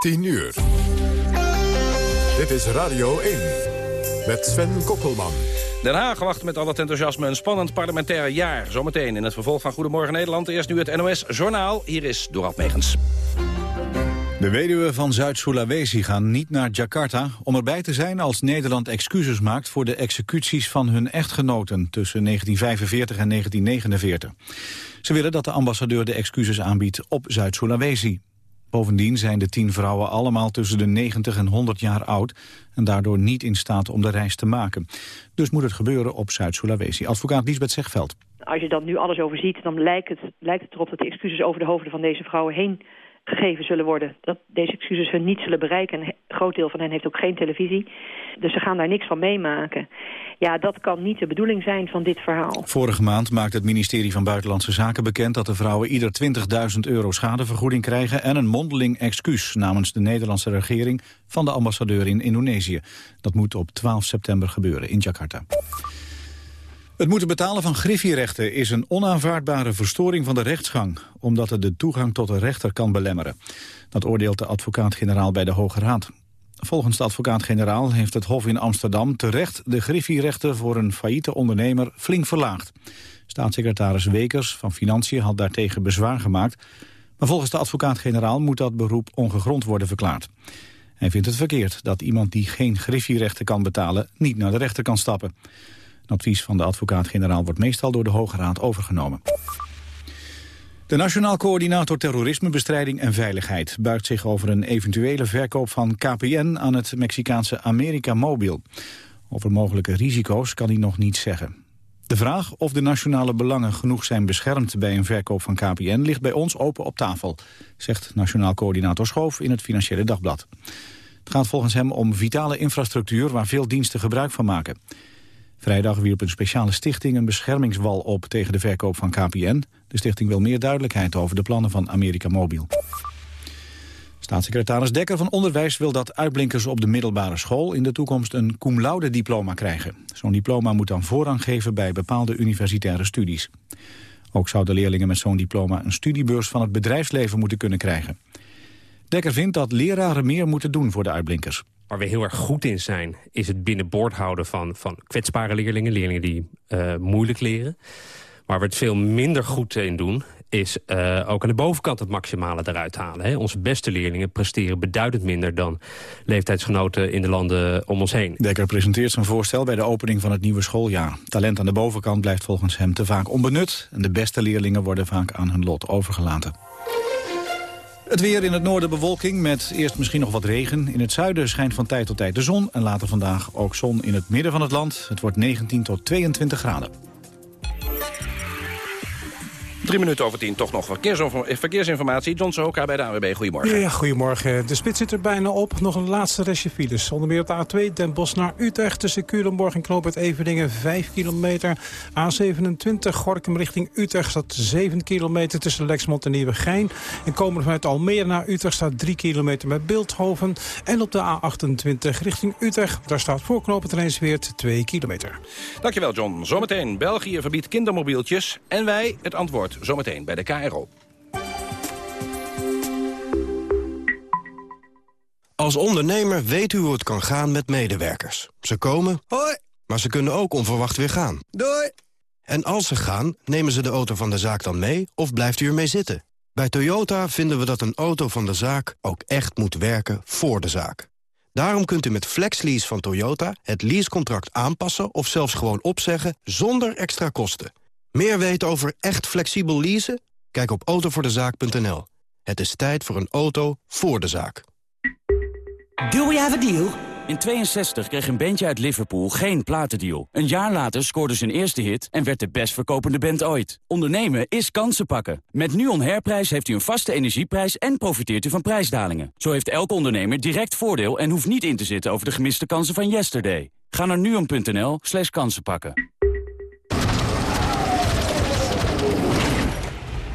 10 uur. Dit is Radio 1 met Sven Kokkelman. Den Haag wacht met al het enthousiasme een spannend parlementair jaar. Zometeen in het vervolg van Goedemorgen Nederland. Eerst nu het NOS Journaal. Hier is Dorad Megens. De weduwen van Zuid-Sulawesi gaan niet naar Jakarta... om erbij te zijn als Nederland excuses maakt... voor de executies van hun echtgenoten tussen 1945 en 1949. Ze willen dat de ambassadeur de excuses aanbiedt op Zuid-Sulawesi. Bovendien zijn de tien vrouwen allemaal tussen de 90 en 100 jaar oud... en daardoor niet in staat om de reis te maken. Dus moet het gebeuren op Zuid-Sulawesi. Advocaat Lisbeth Zegveld. Als je dan nu alles overziet, dan lijkt het, lijkt het erop dat de excuses over de hoofden van deze vrouwen heen gegeven zullen worden. Dat deze excuses hun niet zullen bereiken. En een groot deel van hen heeft ook geen televisie. Dus ze gaan daar niks van meemaken. Ja, dat kan niet de bedoeling zijn van dit verhaal. Vorige maand maakte het ministerie van Buitenlandse Zaken bekend... dat de vrouwen ieder 20.000 euro schadevergoeding krijgen... en een mondeling excuus namens de Nederlandse regering... van de ambassadeur in Indonesië. Dat moet op 12 september gebeuren in Jakarta. Het moeten betalen van griffierechten is een onaanvaardbare verstoring van de rechtsgang, omdat het de toegang tot de rechter kan belemmeren. Dat oordeelt de advocaat-generaal bij de Hoge Raad. Volgens de advocaat-generaal heeft het Hof in Amsterdam terecht de griffierechten voor een failliete ondernemer flink verlaagd. Staatssecretaris Wekers van Financiën had daartegen bezwaar gemaakt, maar volgens de advocaat-generaal moet dat beroep ongegrond worden verklaard. Hij vindt het verkeerd dat iemand die geen griffierechten kan betalen niet naar de rechter kan stappen advies van de advocaat-generaal wordt meestal door de Hoge Raad overgenomen. De Nationaal Coördinator Terrorismebestrijding en Veiligheid buigt zich over een eventuele verkoop van KPN aan het Mexicaanse America Mobil. Over mogelijke risico's kan hij nog niets zeggen. De vraag of de nationale belangen genoeg zijn beschermd bij een verkoop van KPN ligt bij ons open op tafel, zegt Nationaal Coördinator Schoof in het Financiële Dagblad. Het gaat volgens hem om vitale infrastructuur waar veel diensten gebruik van maken. Vrijdag wierp een speciale stichting een beschermingswal op tegen de verkoop van KPN. De stichting wil meer duidelijkheid over de plannen van Amerika Mobiel. Staatssecretaris Dekker van Onderwijs wil dat uitblinkers op de middelbare school in de toekomst een cum laude diploma krijgen. Zo'n diploma moet dan voorrang geven bij bepaalde universitaire studies. Ook zouden leerlingen met zo'n diploma een studiebeurs van het bedrijfsleven moeten kunnen krijgen. Dekker vindt dat leraren meer moeten doen voor de uitblinkers. Waar we heel erg goed in zijn, is het binnenboord houden van, van kwetsbare leerlingen. Leerlingen die uh, moeilijk leren. Waar we het veel minder goed in doen, is uh, ook aan de bovenkant het maximale eruit halen. Hè. Onze beste leerlingen presteren beduidend minder dan leeftijdsgenoten in de landen om ons heen. Dekker presenteert zijn voorstel bij de opening van het nieuwe schooljaar. Talent aan de bovenkant blijft volgens hem te vaak onbenut... en de beste leerlingen worden vaak aan hun lot overgelaten. Het weer in het noorden bewolking met eerst misschien nog wat regen. In het zuiden schijnt van tijd tot tijd de zon. En later vandaag ook zon in het midden van het land. Het wordt 19 tot 22 graden. Drie minuten over tien, toch nog verkeersinformatie. John Sohoka bij de AWB, goedemorgen. Ja, goedemorgen. De spits zit er bijna op. Nog een laatste restje files. Onder meer op de A2 Den Bosch naar Utrecht... tussen Culemborg en Knoop het Everdingen 5 kilometer. A27 Gorkum richting Utrecht staat 7 kilometer... tussen Lexmond en Nieuwegein. En komen vanuit Almere naar Utrecht staat 3 kilometer met Beeldhoven. En op de A28 richting Utrecht... daar staat voor Knoop het Rijnsweert 2 kilometer. Dankjewel, John. Zometeen, België verbiedt kindermobieltjes. En wij het antwoord zometeen bij de KRO. Als ondernemer weet u hoe het kan gaan met medewerkers. Ze komen, hoi, maar ze kunnen ook onverwacht weer gaan. Doei! En als ze gaan, nemen ze de auto van de zaak dan mee of blijft u ermee zitten? Bij Toyota vinden we dat een auto van de zaak ook echt moet werken voor de zaak. Daarom kunt u met FlexLease van Toyota het leasecontract aanpassen... of zelfs gewoon opzeggen zonder extra kosten. Meer weten over echt flexibel leasen? Kijk op autovoordezaak.nl. Het is tijd voor een auto voor de zaak. Do we have a deal? In 62 kreeg een bandje uit Liverpool geen platendeal. Een jaar later scoorde zijn eerste hit en werd de best verkopende band ooit. Ondernemen is kansen pakken. Met NUON Herprijs heeft u een vaste energieprijs en profiteert u van prijsdalingen. Zo heeft elke ondernemer direct voordeel en hoeft niet in te zitten over de gemiste kansen van yesterday. Ga naar nuon.nl slash kansenpakken.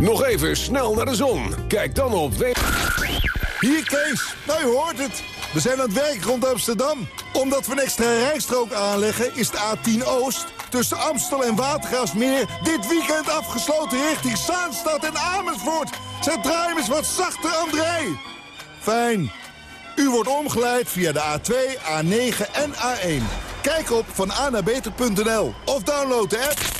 Nog even snel naar de zon. Kijk dan op... Hier Kees, nou je hoort het. We zijn aan het werk rond Amsterdam. Omdat we een extra rijstrook aanleggen is de A10 Oost... tussen Amstel en Watergraafsmeer dit weekend afgesloten richting Zaanstad en Amersfoort. Zet draai eens wat zachter, André. Fijn. U wordt omgeleid via de A2, A9 en A1. Kijk op vananabeter.nl of download de app.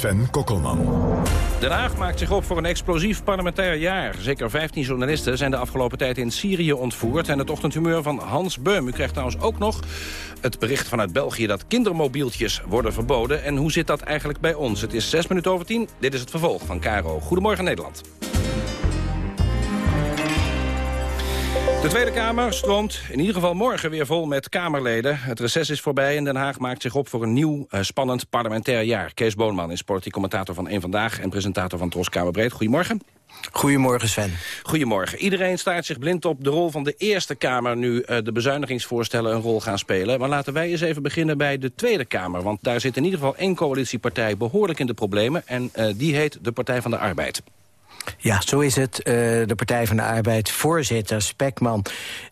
Sven Kokkelman. Den Haag maakt zich op voor een explosief parlementair jaar. Zeker 15 journalisten zijn de afgelopen tijd in Syrië ontvoerd... en het ochtendhumeur van Hans Beum. U krijgt trouwens ook nog het bericht vanuit België... dat kindermobieltjes worden verboden. En hoe zit dat eigenlijk bij ons? Het is 6 minuten over 10. Dit is het vervolg van Caro. Goedemorgen Nederland. De Tweede Kamer stroomt in ieder geval morgen weer vol met Kamerleden. Het reces is voorbij en Den Haag maakt zich op voor een nieuw uh, spannend parlementair jaar. Kees Boonman is politiek commentator van Eén Vandaag... en presentator van Tros Kamerbreed. Goedemorgen. Goedemorgen Sven. Goedemorgen. Iedereen staat zich blind op de rol van de Eerste Kamer... nu uh, de bezuinigingsvoorstellen een rol gaan spelen. Maar laten wij eens even beginnen bij de Tweede Kamer. Want daar zit in ieder geval één coalitiepartij behoorlijk in de problemen... en uh, die heet de Partij van de Arbeid. Ja, zo is het. Uh, de Partij van de Arbeid voorzitter Spekman...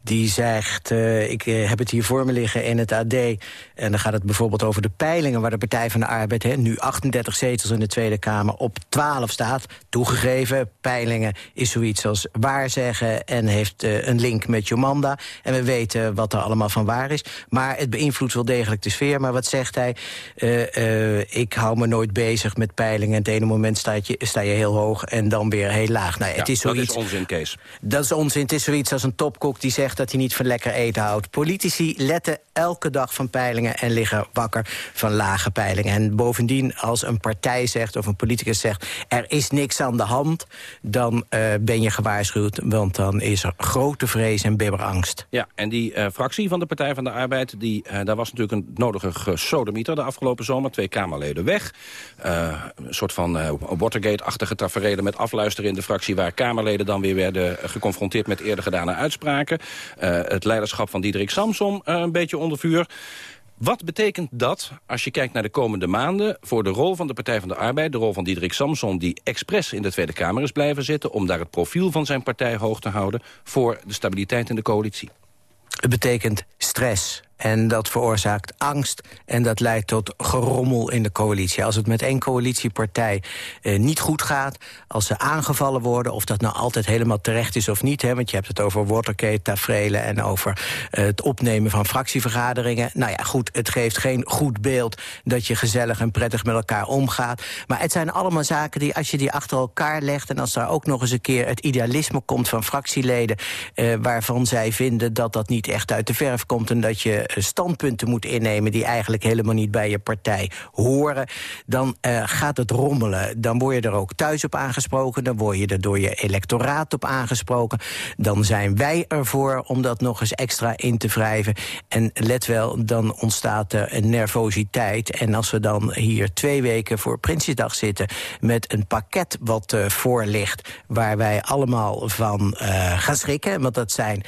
die zegt, uh, ik uh, heb het hier voor me liggen in het AD... en dan gaat het bijvoorbeeld over de peilingen... waar de Partij van de Arbeid nu 38 zetels in de Tweede Kamer op 12 staat. Toegegeven, peilingen is zoiets als waarzeggen... en heeft een link met Jomanda. En we weten wat er allemaal van waar is. Maar het beïnvloedt wel degelijk de sfeer. Maar wat zegt hij? ik hou me nooit bezig met peilingen. Het ene moment sta je, sta je heel hoog en dan weer heel laag. Nou, ja, het is zoiets, dat is onzin, Kees. Dat is onzin. Het is zoiets als een topkok die zegt dat hij niet van lekker eten houdt. Politici letten elke dag van peilingen en liggen wakker van lage peilingen. En bovendien, als een partij zegt of een politicus zegt... er is niks aan de hand, dan uh, ben je gewaarschuwd. Want dan is er grote vrees en bibberangst. Ja, en die uh, fractie van de Partij van de Arbeid... Die, uh, daar was natuurlijk een nodige gesodemieter de afgelopen zomer. Twee Kamerleden weg. een soort van Watergate-achtige tafereelen met afluisteren in de fractie... waar Kamerleden dan weer werden geconfronteerd met eerder gedane uitspraken. Het leiderschap van Diederik Samsom een beetje onder vuur. Wat betekent dat, als je kijkt naar de komende maanden... voor de rol van de Partij van de Arbeid, de rol van Diederik Samson... die expres in de Tweede Kamer is blijven zitten... om daar het profiel van zijn partij hoog te houden... voor de stabiliteit in de coalitie? Het betekent stress, en dat veroorzaakt angst en dat leidt tot gerommel in de coalitie. Als het met één coalitiepartij eh, niet goed gaat... als ze aangevallen worden, of dat nou altijd helemaal terecht is of niet... Hè, want je hebt het over Watergate, tafereelen... en over uh, het opnemen van fractievergaderingen. Nou ja, goed, het geeft geen goed beeld... dat je gezellig en prettig met elkaar omgaat. Maar het zijn allemaal zaken die, als je die achter elkaar legt... en als daar ook nog eens een keer het idealisme komt van fractieleden... Uh, waarvan zij vinden dat dat niet echt uit de verf komt... en dat je standpunten moet innemen... die eigenlijk helemaal niet bij je partij horen... dan uh, gaat het rommelen. Dan word je er ook thuis op aangesproken. Dan word je er door je electoraat op aangesproken. Dan zijn wij ervoor om dat nog eens extra in te wrijven. En let wel, dan ontstaat er een nervositeit. En als we dan hier twee weken voor Prinsjesdag zitten... met een pakket wat uh, voor ligt... waar wij allemaal van gaan schrikken... want dat zijn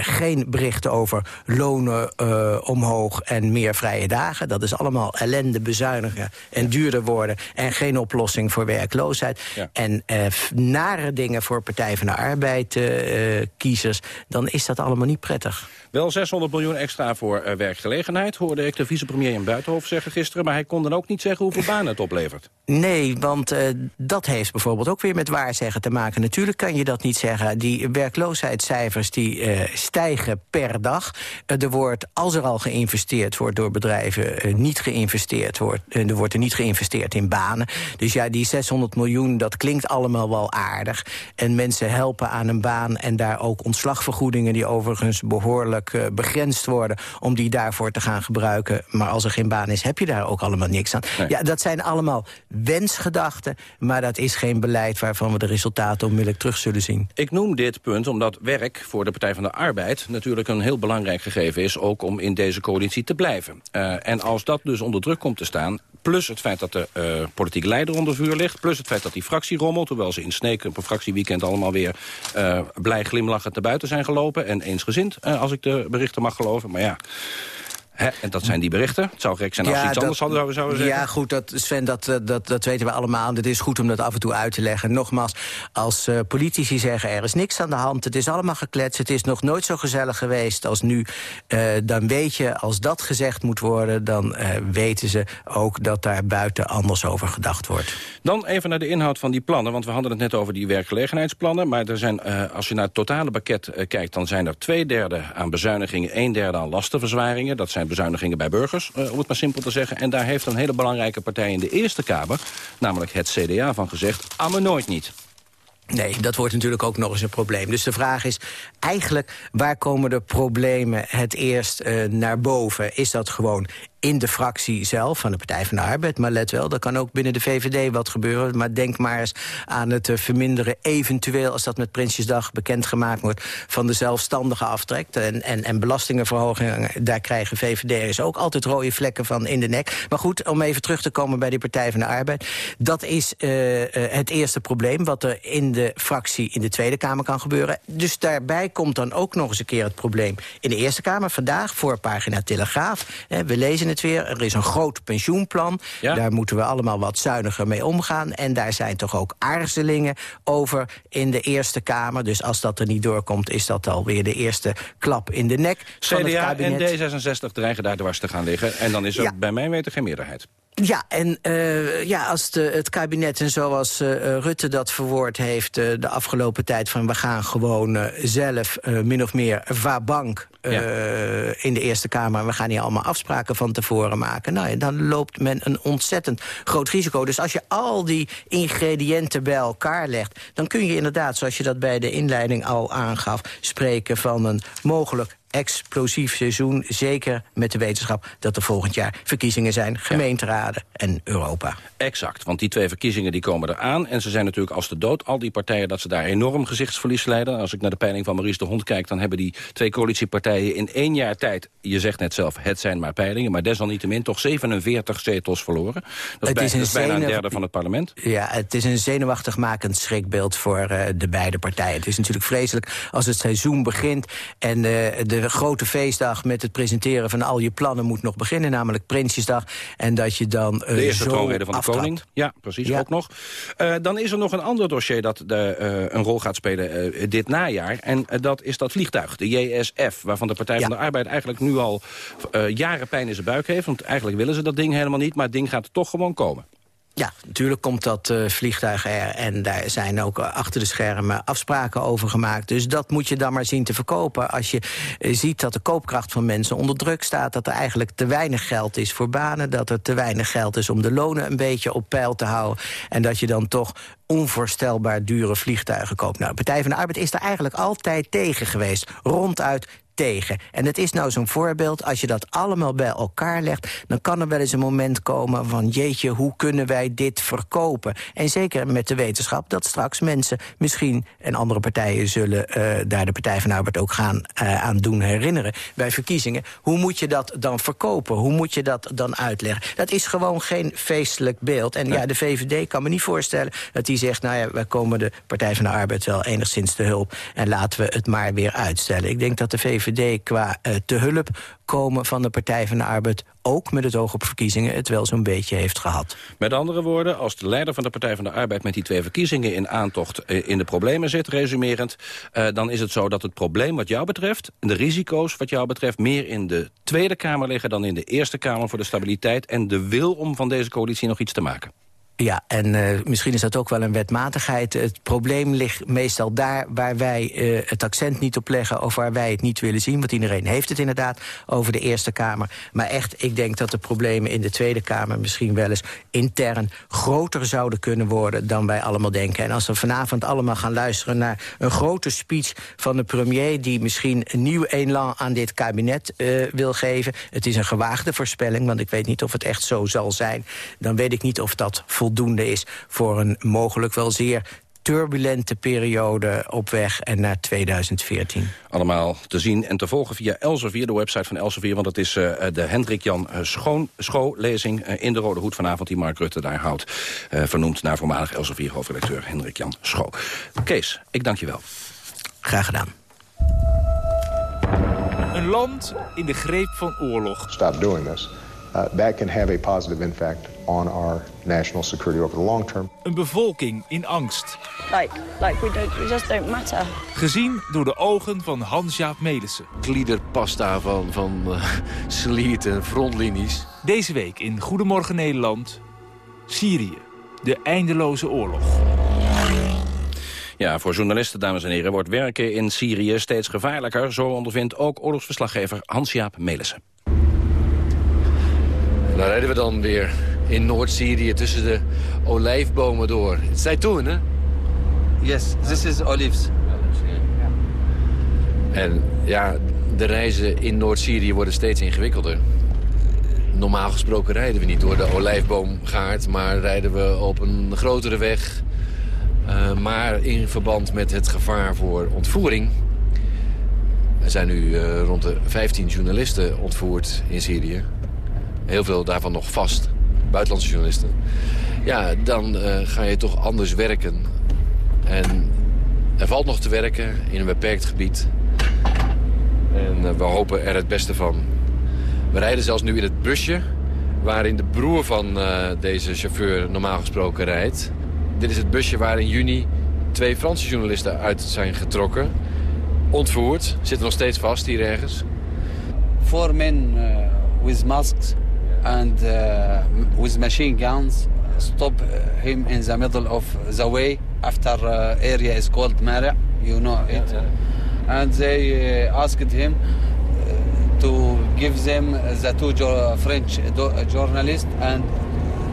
geen berichten over lonen uh, omhoog en meer vrije dagen. Dat is allemaal ellende, bezuinigen en duurder worden... en geen oplossing voor werkloosheid. Ja. En uh, nare dingen voor Partij van de Arbeid uh, kiezers... dan is dat allemaal niet prettig. Wel 600 miljoen extra voor uh, werkgelegenheid, hoorde ik de vicepremier in Buitenhof zeggen gisteren. Maar hij kon dan ook niet zeggen hoeveel banen het oplevert. Nee, want uh, dat heeft bijvoorbeeld ook weer met waarzeggen te maken. Natuurlijk kan je dat niet zeggen. Die werkloosheidscijfers die uh, stijgen per dag. er wordt als er al geïnvesteerd wordt door bedrijven... Eh, niet geïnvesteerd wordt, er wordt er niet geïnvesteerd in banen. Dus ja, die 600 miljoen, dat klinkt allemaal wel aardig. En mensen helpen aan een baan en daar ook ontslagvergoedingen... die overigens behoorlijk uh, begrensd worden... om die daarvoor te gaan gebruiken. Maar als er geen baan is, heb je daar ook allemaal niks aan. Nee. Ja, dat zijn allemaal wensgedachten... maar dat is geen beleid waarvan we de resultaten onmiddellijk terug zullen zien. Ik noem dit punt omdat werk voor de Partij van de Arbeid... natuurlijk een heel belangrijk gegeven is... ook om in deze coalitie te blijven. Uh, en als dat dus onder druk komt te staan... plus het feit dat de uh, politieke leider onder vuur ligt... plus het feit dat die fractie rommelt... hoewel ze in Sneek op een fractieweekend allemaal weer... Uh, blij glimlachend naar buiten zijn gelopen... en eensgezind, als ik de berichten mag geloven. Maar ja... He, en dat zijn die berichten. Het zou gek zijn als ja, iets dat, anders hadden zouden zeggen. Ja, goed, dat, Sven, dat, eh, dat, dat weten we allemaal. Het is goed om dat af en toe uit te leggen. Nogmaals, als uh, politici zeggen er is niks aan de hand... het is allemaal gekletst, het is nog nooit zo gezellig geweest als nu... Uh, dan weet je, als dat gezegd moet worden... dan uh, weten ze ook dat daar buiten anders over gedacht wordt. Dan even naar de inhoud van die plannen. Want we hadden het net over die werkgelegenheidsplannen. Maar er zijn, als je naar het totale pakket kijkt... dan zijn er twee derde aan bezuinigingen... een derde aan lastenverzwaringen. Dat zijn bezuinigingen bij burgers, uh, om het maar simpel te zeggen. En daar heeft een hele belangrijke partij in de Eerste Kamer... namelijk het CDA van gezegd, amme nooit niet. Nee, dat wordt natuurlijk ook nog eens een probleem. Dus de vraag is eigenlijk, waar komen de problemen het eerst uh, naar boven? Is dat gewoon in de fractie zelf van de Partij van de Arbeid. Maar let wel, er kan ook binnen de VVD wat gebeuren. Maar denk maar eens aan het uh, verminderen eventueel... als dat met Prinsjesdag bekendgemaakt wordt... van de zelfstandige aftrek. En, en, en belastingenverhogingen, daar krijgen VVD'ers ook altijd rode vlekken van in de nek. Maar goed, om even terug te komen bij die Partij van de Arbeid. Dat is uh, uh, het eerste probleem wat er in de fractie in de Tweede Kamer kan gebeuren. Dus daarbij komt dan ook nog eens een keer het probleem in de Eerste Kamer. Vandaag, voorpagina Telegraaf. Hè, we lezen het het weer. Er is een groot pensioenplan. Ja. Daar moeten we allemaal wat zuiniger mee omgaan. En daar zijn toch ook aarzelingen over in de Eerste Kamer. Dus als dat er niet doorkomt, is dat alweer de eerste klap in de nek CDA en D66 dreigen daar dwars te gaan liggen. En dan is er ja. bij mij weten geen meerderheid. Ja, en uh, ja, als de, het kabinet en zoals uh, Rutte dat verwoord heeft... Uh, de afgelopen tijd van we gaan gewoon zelf min of meer vabank ja. in de Eerste Kamer... we gaan hier allemaal afspraken van tevoren maken... Nou, ja, dan loopt men een ontzettend groot risico. Dus als je al die ingrediënten bij elkaar legt... dan kun je inderdaad, zoals je dat bij de inleiding al aangaf... spreken van een mogelijk explosief seizoen. Zeker met de wetenschap dat er volgend jaar verkiezingen zijn. Gemeenteraden ja. en Europa. Exact, want die twee verkiezingen die komen eraan. En ze zijn natuurlijk als de dood. Al die partijen dat ze daar enorm gezichtsverlies leiden. Als ik naar de peiling van Maurice de Hond kijk... dan hebben die twee coalitiepartijen in één jaar tijd... je zegt net zelf, het zijn maar peilingen... maar desalniettemin toch 47 zetels verloren. Dat is, bij, is, dat is bijna een derde van het parlement. Ja, het is een zenuwachtig makend schrikbeeld voor uh, de beide partijen. Het is natuurlijk vreselijk als het seizoen begint... en uh, de grote feestdag met het presenteren van al je plannen moet nog beginnen, namelijk Prinsjesdag. En dat je dan De eerste troonrede van de koning. Ja, precies, ja. ook nog. Uh, dan is er nog een ander dossier dat de, uh, een rol gaat spelen dit najaar. En dat is dat vliegtuig, de JSF, waarvan de Partij ja. van de Arbeid eigenlijk nu al jaren pijn in zijn buik heeft. Want eigenlijk willen ze dat ding helemaal niet, maar het ding gaat toch gewoon komen. Ja, natuurlijk komt dat uh, vliegtuig er. En daar zijn ook uh, achter de schermen afspraken over gemaakt. Dus dat moet je dan maar zien te verkopen. Als je uh, ziet dat de koopkracht van mensen onder druk staat... dat er eigenlijk te weinig geld is voor banen... dat er te weinig geld is om de lonen een beetje op peil te houden... en dat je dan toch onvoorstelbaar dure vliegtuigen koopt. Nou, de Partij van de Arbeid is daar eigenlijk altijd tegen geweest. Ronduit tegen. En het is nou zo'n voorbeeld, als je dat allemaal bij elkaar legt... dan kan er wel eens een moment komen van... jeetje, hoe kunnen wij dit verkopen? En zeker met de wetenschap dat straks mensen misschien... en andere partijen zullen uh, daar de Partij van de Arbeid ook gaan uh, aan doen herinneren... bij verkiezingen. Hoe moet je dat dan verkopen? Hoe moet je dat dan uitleggen? Dat is gewoon geen feestelijk beeld. En ja, de VVD kan me niet voorstellen dat die zegt... nou ja, wij komen de Partij van de Arbeid wel enigszins te hulp... en laten we het maar weer uitstellen. Ik denk dat de VVD VVD qua uh, te hulp komen van de Partij van de Arbeid... ook met het oog op verkiezingen het wel zo'n beetje heeft gehad. Met andere woorden, als de leider van de Partij van de Arbeid... met die twee verkiezingen in aantocht uh, in de problemen zit, resumerend... Uh, dan is het zo dat het probleem wat jou betreft... en de risico's wat jou betreft... meer in de Tweede Kamer liggen dan in de Eerste Kamer... voor de stabiliteit en de wil om van deze coalitie nog iets te maken. Ja, en uh, misschien is dat ook wel een wetmatigheid. Het probleem ligt meestal daar waar wij uh, het accent niet op leggen... of waar wij het niet willen zien, want iedereen heeft het inderdaad over de Eerste Kamer. Maar echt, ik denk dat de problemen in de Tweede Kamer... misschien wel eens intern groter zouden kunnen worden dan wij allemaal denken. En als we vanavond allemaal gaan luisteren naar een grote speech van de premier... die misschien een nieuw elan aan dit kabinet uh, wil geven... het is een gewaagde voorspelling, want ik weet niet of het echt zo zal zijn... dan weet ik niet of dat voldoende is voor een mogelijk wel zeer turbulente periode op weg en naar 2014. Allemaal te zien en te volgen via Elsevier, de website van Elsevier. Want het is uh, de Hendrik Jan uh, Schoon, Schoo-lezing uh, in de Rode Hoed vanavond... die Mark Rutte daar houdt, vernoemd naar voormalig Elsevier-hoofdredacteur Hendrik Jan Schoo. Kees, ik dank je wel. Graag gedaan. Een land in de greep van oorlog. Stop doing this. Uh, that can have a positive impact on our national security over the long term. Een bevolking in angst. Like, like we, don't, we just don't matter. Gezien door de ogen van Hans-Jaap Melissen. Gliederpasta van, van uh, en frontlinies. Deze week in Goedemorgen Nederland, Syrië. De eindeloze oorlog. Ja, voor journalisten, dames en heren, wordt werken in Syrië steeds gevaarlijker. Zo ondervindt ook oorlogsverslaggever Hans-Jaap Melissen. Daar rijden we dan weer in Noord-Syrië tussen de olijfbomen door. Zaitoen, hè? Yes, this is olives. En ja, de reizen in Noord-Syrië worden steeds ingewikkelder. Normaal gesproken rijden we niet door de olijfboomgaard... maar rijden we op een grotere weg. Uh, maar in verband met het gevaar voor ontvoering... Er zijn nu uh, rond de 15 journalisten ontvoerd in Syrië. Heel veel daarvan nog vast. Buitenlandse journalisten. Ja, dan uh, ga je toch anders werken. En er valt nog te werken in een beperkt gebied. En uh, we hopen er het beste van. We rijden zelfs nu in het busje... waarin de broer van uh, deze chauffeur normaal gesproken rijdt. Dit is het busje waar in juni twee Franse journalisten uit zijn getrokken. Ontvoerd. Zitten nog steeds vast hier ergens. Four men with masks and uh, with machine guns stop him in the middle of the way after uh, area is called Mara, you know it. Yeah, yeah. And they uh, asked him to give them the two French journalists and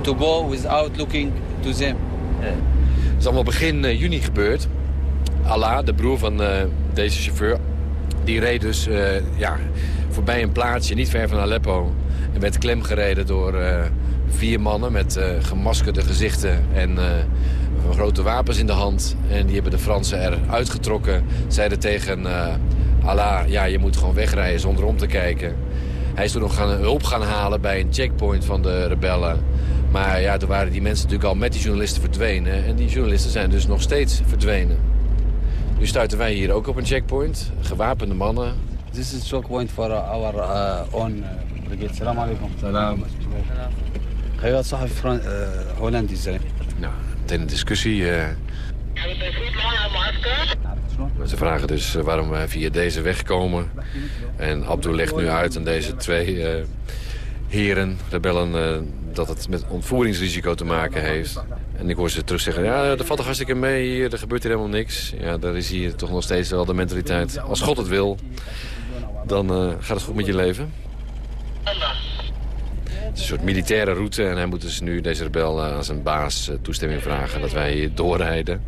to go without looking to them. Het is allemaal begin juni gebeurd. Allah, de broer van deze chauffeur, die reed dus ja, voorbij een plaatsje niet ver van Aleppo en werd klemgereden door uh, vier mannen met uh, gemaskerde gezichten en uh, grote wapens in de hand. En die hebben de Fransen eruit getrokken. Zeiden tegen Allah, ja, je moet gewoon wegrijden zonder om te kijken. Hij is toen nog gaan, hulp gaan halen bij een checkpoint van de rebellen. Maar ja, toen waren die mensen natuurlijk al met die journalisten verdwenen. En die journalisten zijn dus nog steeds verdwenen. Nu stuiten wij hier ook op een checkpoint. Gewapende mannen. This is checkpoint for our own brigade. Salam alaikum. Salam. Hij صحفي Hollandisch zijn. Nou, meteen een discussie. Uh... Ze vragen dus waarom wij via deze weg komen. En Abdul legt nu uit aan deze twee uh, heren, rebellen, uh, dat het met ontvoeringsrisico te maken heeft. En ik hoor ze terug zeggen, ja, er valt toch hartstikke mee hier, er gebeurt hier helemaal niks. Ja, daar is hier toch nog steeds wel de mentaliteit. Als God het wil, dan uh, gaat het goed met je leven. Het is een soort militaire route en hij moet dus nu deze rebel aan zijn baas toestemming vragen dat wij hier doorrijden.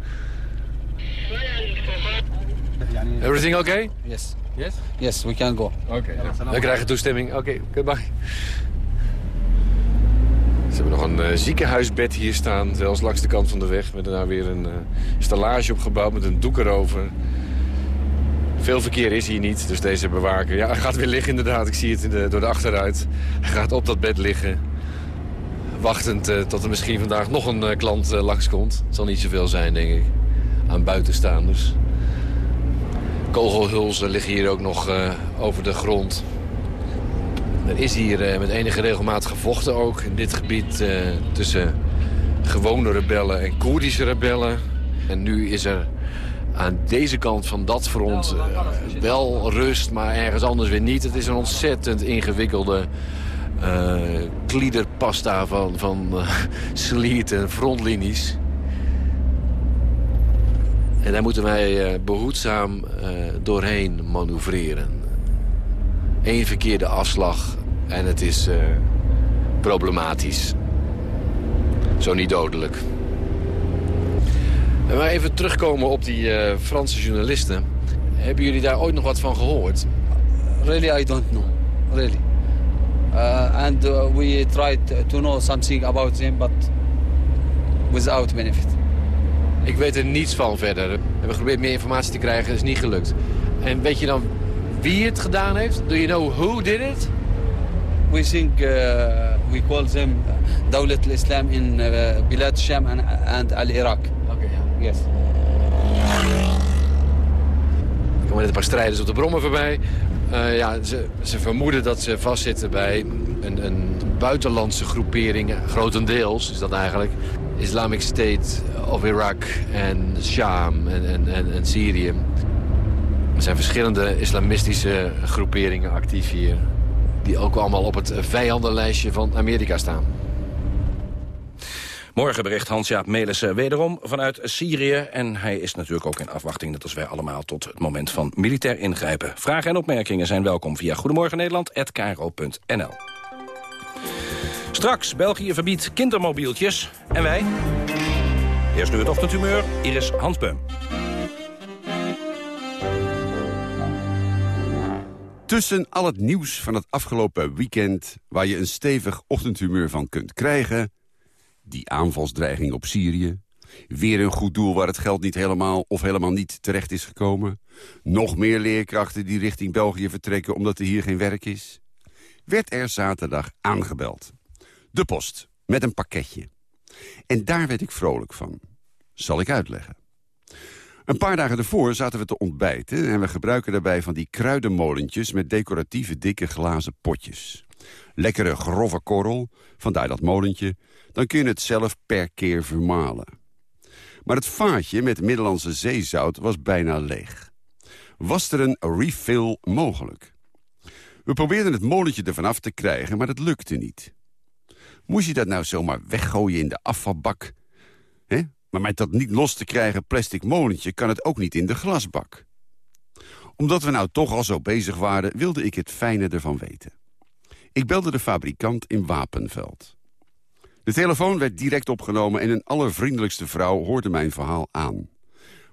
Everything okay? Yes. Yes? Yes, we can go. Oké. Okay. We krijgen toestemming. Oké, okay, goodbye. Ze hebben nog een uh, ziekenhuisbed hier staan, zelfs langs de kant van de weg. Met daar weer een uh, stallage opgebouwd met een doek erover. Veel verkeer is hier niet, dus deze bewaker... Ja, hij gaat weer liggen inderdaad, ik zie het in de, door de achteruit. Hij gaat op dat bed liggen. Wachtend uh, tot er misschien vandaag nog een uh, klant uh, langskomt. Het zal niet zoveel zijn, denk ik. Aan buitenstaanders. Kogelhulzen liggen hier ook nog over de grond. Er is hier met enige regelmaat gevochten ook in dit gebied... tussen gewone rebellen en Koerdische rebellen. En nu is er aan deze kant van dat front uh, wel rust, maar ergens anders weer niet. Het is een ontzettend ingewikkelde uh, kliederpasta van, van uh, sliert en frontlinies. En daar moeten wij behoedzaam doorheen manoeuvreren. Eén verkeerde afslag en het is problematisch. Zo niet dodelijk. Maar even terugkomen op die Franse journalisten. Hebben jullie daar ooit nog wat van gehoord? Really, I don't know. Really. Uh, and uh, we tried to know something about them, but without benefit. Ik weet er niets van verder. We hebben geprobeerd meer informatie te krijgen, dat is niet gelukt. En weet je dan wie het gedaan heeft? Do you know who did it? We think uh, we call them Dawlat al-Islam in uh, Bilad Sham and, and al-Iraq. Yes. Er komen net een paar strijders op de brommen voorbij. Uh, ja, ze, ze, vermoeden dat ze vastzitten bij een, een, buitenlandse groepering. Grotendeels is dat eigenlijk. Islamic State of Iraq en Sham en, en, en, en Syrië. Er zijn verschillende islamistische groeperingen actief hier. Die ook allemaal op het vijandenlijstje van Amerika staan. Morgen bericht Hans-Jaap Melissen wederom vanuit Syrië. En hij is natuurlijk ook in afwachting, net als wij allemaal... tot het moment van militair ingrijpen. Vragen en opmerkingen zijn welkom via Goedemorgen Nederland@kro.nl. Straks, België verbiedt kindermobieltjes. En wij? Eerst nu het ochtendhumeur, Iris Hansbeum. Tussen al het nieuws van het afgelopen weekend... waar je een stevig ochtendhumeur van kunt krijgen die aanvalsdreiging op Syrië. Weer een goed doel waar het geld niet helemaal of helemaal niet terecht is gekomen. Nog meer leerkrachten die richting België vertrekken omdat er hier geen werk is. Werd er zaterdag aangebeld. De post, met een pakketje. En daar werd ik vrolijk van. Zal ik uitleggen. Een paar dagen ervoor zaten we te ontbijten... en we gebruiken daarbij van die kruidenmolentjes... met decoratieve dikke glazen potjes. Lekkere grove korrel, vandaar dat molentje dan kun je het zelf per keer vermalen. Maar het vaatje met Middellandse zeezout was bijna leeg. Was er een refill mogelijk? We probeerden het molentje ervan af te krijgen, maar dat lukte niet. Moest je dat nou zomaar weggooien in de afvalbak? Maar met dat niet los te krijgen plastic molentje kan het ook niet in de glasbak. Omdat we nou toch al zo bezig waren, wilde ik het fijne ervan weten. Ik belde de fabrikant in Wapenveld. De telefoon werd direct opgenomen en een allervriendelijkste vrouw hoorde mijn verhaal aan.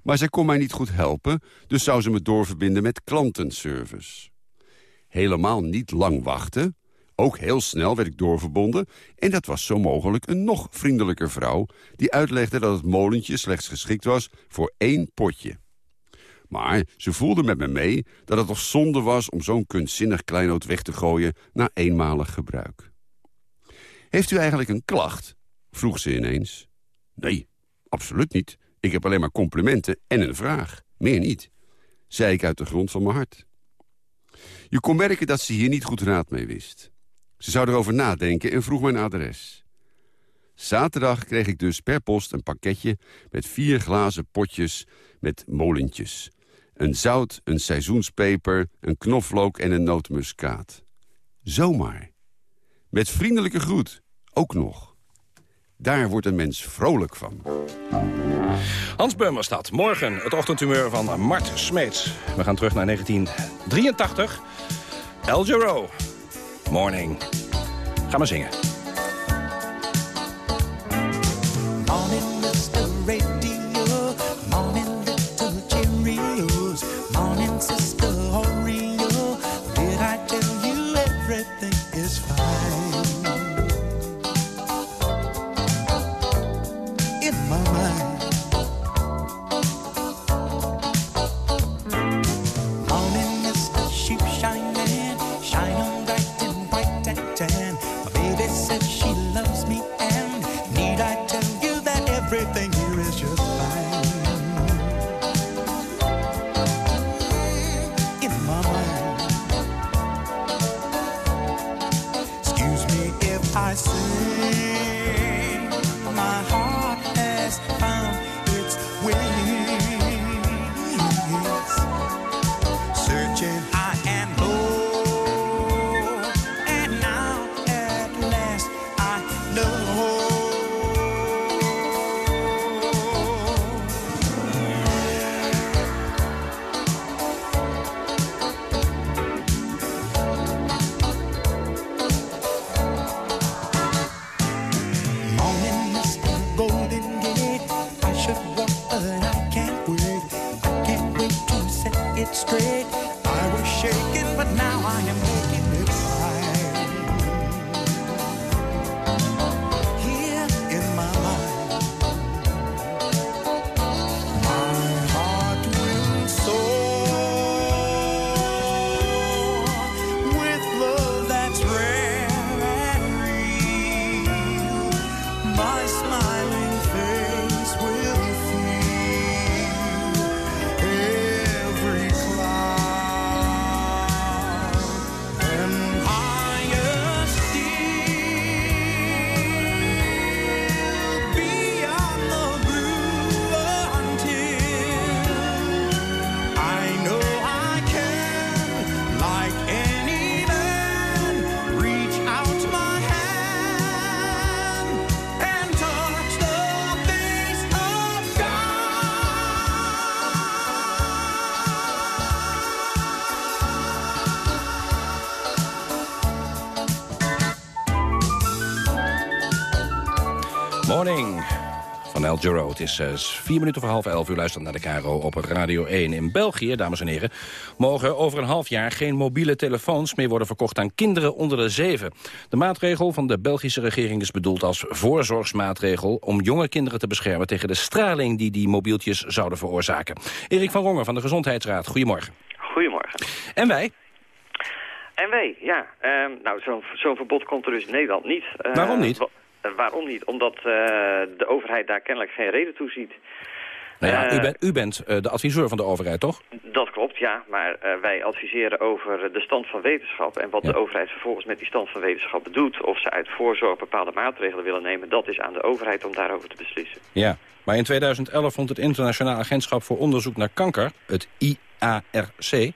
Maar zij kon mij niet goed helpen, dus zou ze me doorverbinden met klantenservice. Helemaal niet lang wachten. Ook heel snel werd ik doorverbonden. En dat was zo mogelijk een nog vriendelijker vrouw... die uitlegde dat het molentje slechts geschikt was voor één potje. Maar ze voelde met me mee dat het toch zonde was... om zo'n kunstzinnig kleinoot weg te gooien na eenmalig gebruik. Heeft u eigenlijk een klacht? vroeg ze ineens. Nee, absoluut niet. Ik heb alleen maar complimenten en een vraag. Meer niet, zei ik uit de grond van mijn hart. Je kon merken dat ze hier niet goed raad mee wist. Ze zou erover nadenken en vroeg mijn adres. Zaterdag kreeg ik dus per post een pakketje met vier glazen potjes met molentjes. Een zout, een seizoenspeper, een knoflook en een nootmuskaat. Zomaar. Met vriendelijke groet, ook nog. Daar wordt een mens vrolijk van. Hans Beum. Morgen het ochtendhumeur van Mart Smeets. We gaan terug naar 1983. El Giro. Morning. Ga maar zingen. Giro. Het is eh, vier minuten voor half elf. U luistert naar de Caro op Radio 1. In België, dames en heren, mogen over een half jaar geen mobiele telefoons meer worden verkocht aan kinderen onder de zeven. De maatregel van de Belgische regering is bedoeld als voorzorgsmaatregel om jonge kinderen te beschermen tegen de straling die die mobieltjes zouden veroorzaken. Erik van Rongen van de Gezondheidsraad, goedemorgen. Goedemorgen. En wij? En wij, ja. ehm, nou, zo'n verbod komt er dus in Nederland niet. Waarom niet? Eh, waarom niet? Omdat eh, de overheid daar kennelijk geen reden toe ziet. Nou ja, Eh, u, bent, u bent eh, de adviseur van de overheid, toch? Dat klopt, ja. Maar eh, wij adviseren over de stand van wetenschap. En wat de overheid vervolgens met die stand van wetenschap doet... of ze uit voorzorg bepaalde maatregelen willen nemen... dat is aan de overheid om daarover te beslissen. Ja, maar in 2011 vond het Internationaal Agentschap voor Onderzoek naar Kanker, het IARC,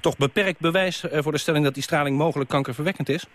toch beperkt bewijs eh, voor de stelling dat die straling mogelijk kankerverwekkend is?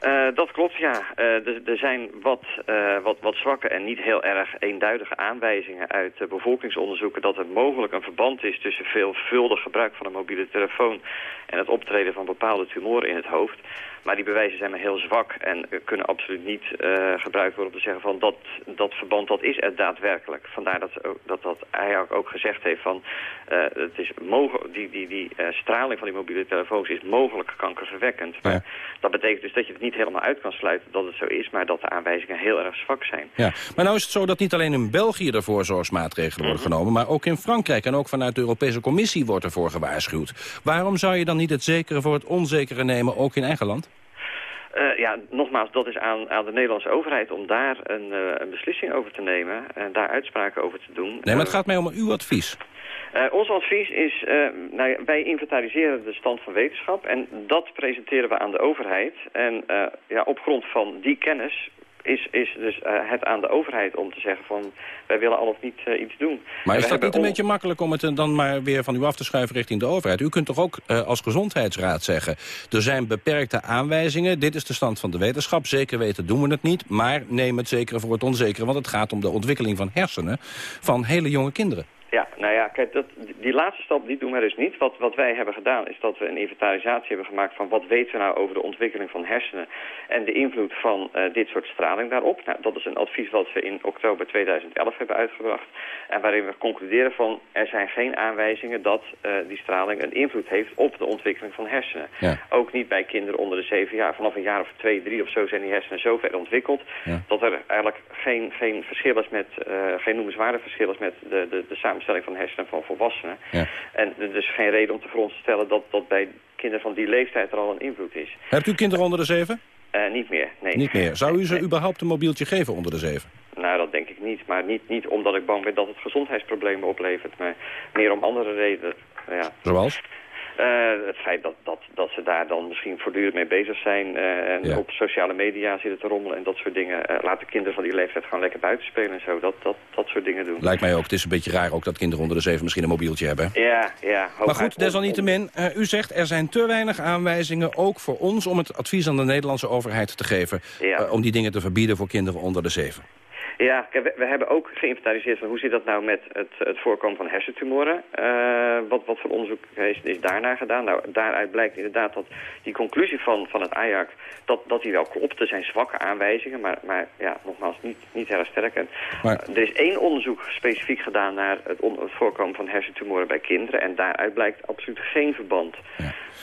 Eh, dat klopt, ja. Eh, er, zijn wat, eh, wat, wat zwakke en niet heel erg eenduidige aanwijzingen uit bevolkingsonderzoeken dat er mogelijk een verband is tussen veelvuldig gebruik van een mobiele telefoon en het optreden van bepaalde tumoren in het hoofd. Maar die bewijzen zijn maar heel zwak en eh, kunnen absoluut niet eh, gebruikt worden om te zeggen van dat, dat verband dat is er daadwerkelijk. Vandaar dat, dat, dat hij ook, ook gezegd heeft van eh, het is mogelijk, die, die, die straling van die mobiele telefoons is mogelijk kankerverwekkend. Maar dat betekent dus dat je het niet helemaal uit kan sluiten dat het zo is, maar dat de aanwijzingen heel erg zwak zijn. Ja, maar nou is het zo dat niet alleen in België de voorzorgsmaatregelen worden genomen, maar ook in Frankrijk en ook vanuit de Europese Commissie wordt ervoor gewaarschuwd. Waarom zou je dan niet het zekere voor het onzekere nemen, ook in eigen land? Eh, ja, nogmaals, dat is aan, aan de Nederlandse overheid om daar een, eh, een beslissing over te nemen en daar uitspraken over te doen. Nee, maar het gaat mij om uw advies. Eh, ons advies is, eh, nou wij inventariseren de stand van wetenschap en dat presenteren we aan de overheid. En eh, ja, op grond van die kennis is, is dus eh, het aan de overheid om te zeggen van wij willen al of niet eh, iets doen. Maar is dat niet een beetje makkelijk om het eh, dan maar weer van u af te schuiven richting de overheid? U kunt toch ook als gezondheidsraad zeggen... er zijn beperkte aanwijzingen, dit is de stand van de wetenschap... zeker weten doen we het niet, maar neem het zekere voor het onzekere... want het gaat om de ontwikkeling van hersenen van hele jonge kinderen. Ja, nou ja, kijk, dat, die laatste stap die doen wij dus niet. Wat, wat wij hebben gedaan is dat we een inventarisatie hebben gemaakt van wat weten we nou over de ontwikkeling van hersenen en de invloed van eh, dit soort straling daarop. Nou, dat is een advies wat we in oktober 2011 hebben uitgebracht en waarin we concluderen van er zijn geen aanwijzingen dat eh, die straling een invloed heeft op de ontwikkeling van hersenen. Ja. Ook niet bij kinderen onder de zeven jaar. Vanaf een jaar of twee, drie of zo zijn die hersenen zo ver ontwikkeld Ja. dat er eigenlijk geen, geen verschil is met, eh, geen noemenswaardig verschil is met de, de, de samenstelling van hersenen van volwassenen. Ja. En er is dus geen reden om te veronderstellen dat, dat bij kinderen van die leeftijd er al een invloed is. Hebt u kinderen onder de zeven? Eh, niet meer, nee. Niet meer. Zou u ze überhaupt een mobieltje geven onder de zeven? Nou, dat denk ik niet. Maar niet, niet omdat ik bang ben dat het gezondheidsproblemen oplevert. Maar meer om andere redenen. Ja. Zoals? Eh, het feit dat, dat, dat ze daar dan misschien voortdurend mee bezig zijn. eh, en Ja. op sociale media zitten te rommelen en dat soort dingen. Eh, laten kinderen van die leeftijd gewoon lekker buiten spelen en zo. Dat, dat, dat soort dingen doen. Lijkt mij ook. Het is een beetje raar ook dat kinderen onder de zeven misschien een mobieltje hebben. Ja, ja. Maar goed, desalniettemin, u zegt er zijn te weinig aanwijzingen, ook voor ons... om het advies aan de Nederlandse overheid te geven... Ja. om die dingen te verbieden voor kinderen onder de zeven. Ja, we, hebben ook geïnventariseerd van hoe zit dat nou met het, het voorkomen van hersentumoren. Eh, wat, wat voor onderzoek is, is daarna gedaan? Nou, daaruit blijkt inderdaad dat die conclusie van, van het AJAC, dat, dat die wel klopt. Er zijn zwakke aanwijzingen, maar, maar ja, nogmaals, niet, niet heel sterk. En, Maar- er is één onderzoek specifiek gedaan naar het, on- het voorkomen van hersentumoren bij kinderen. En daaruit blijkt absoluut geen verband.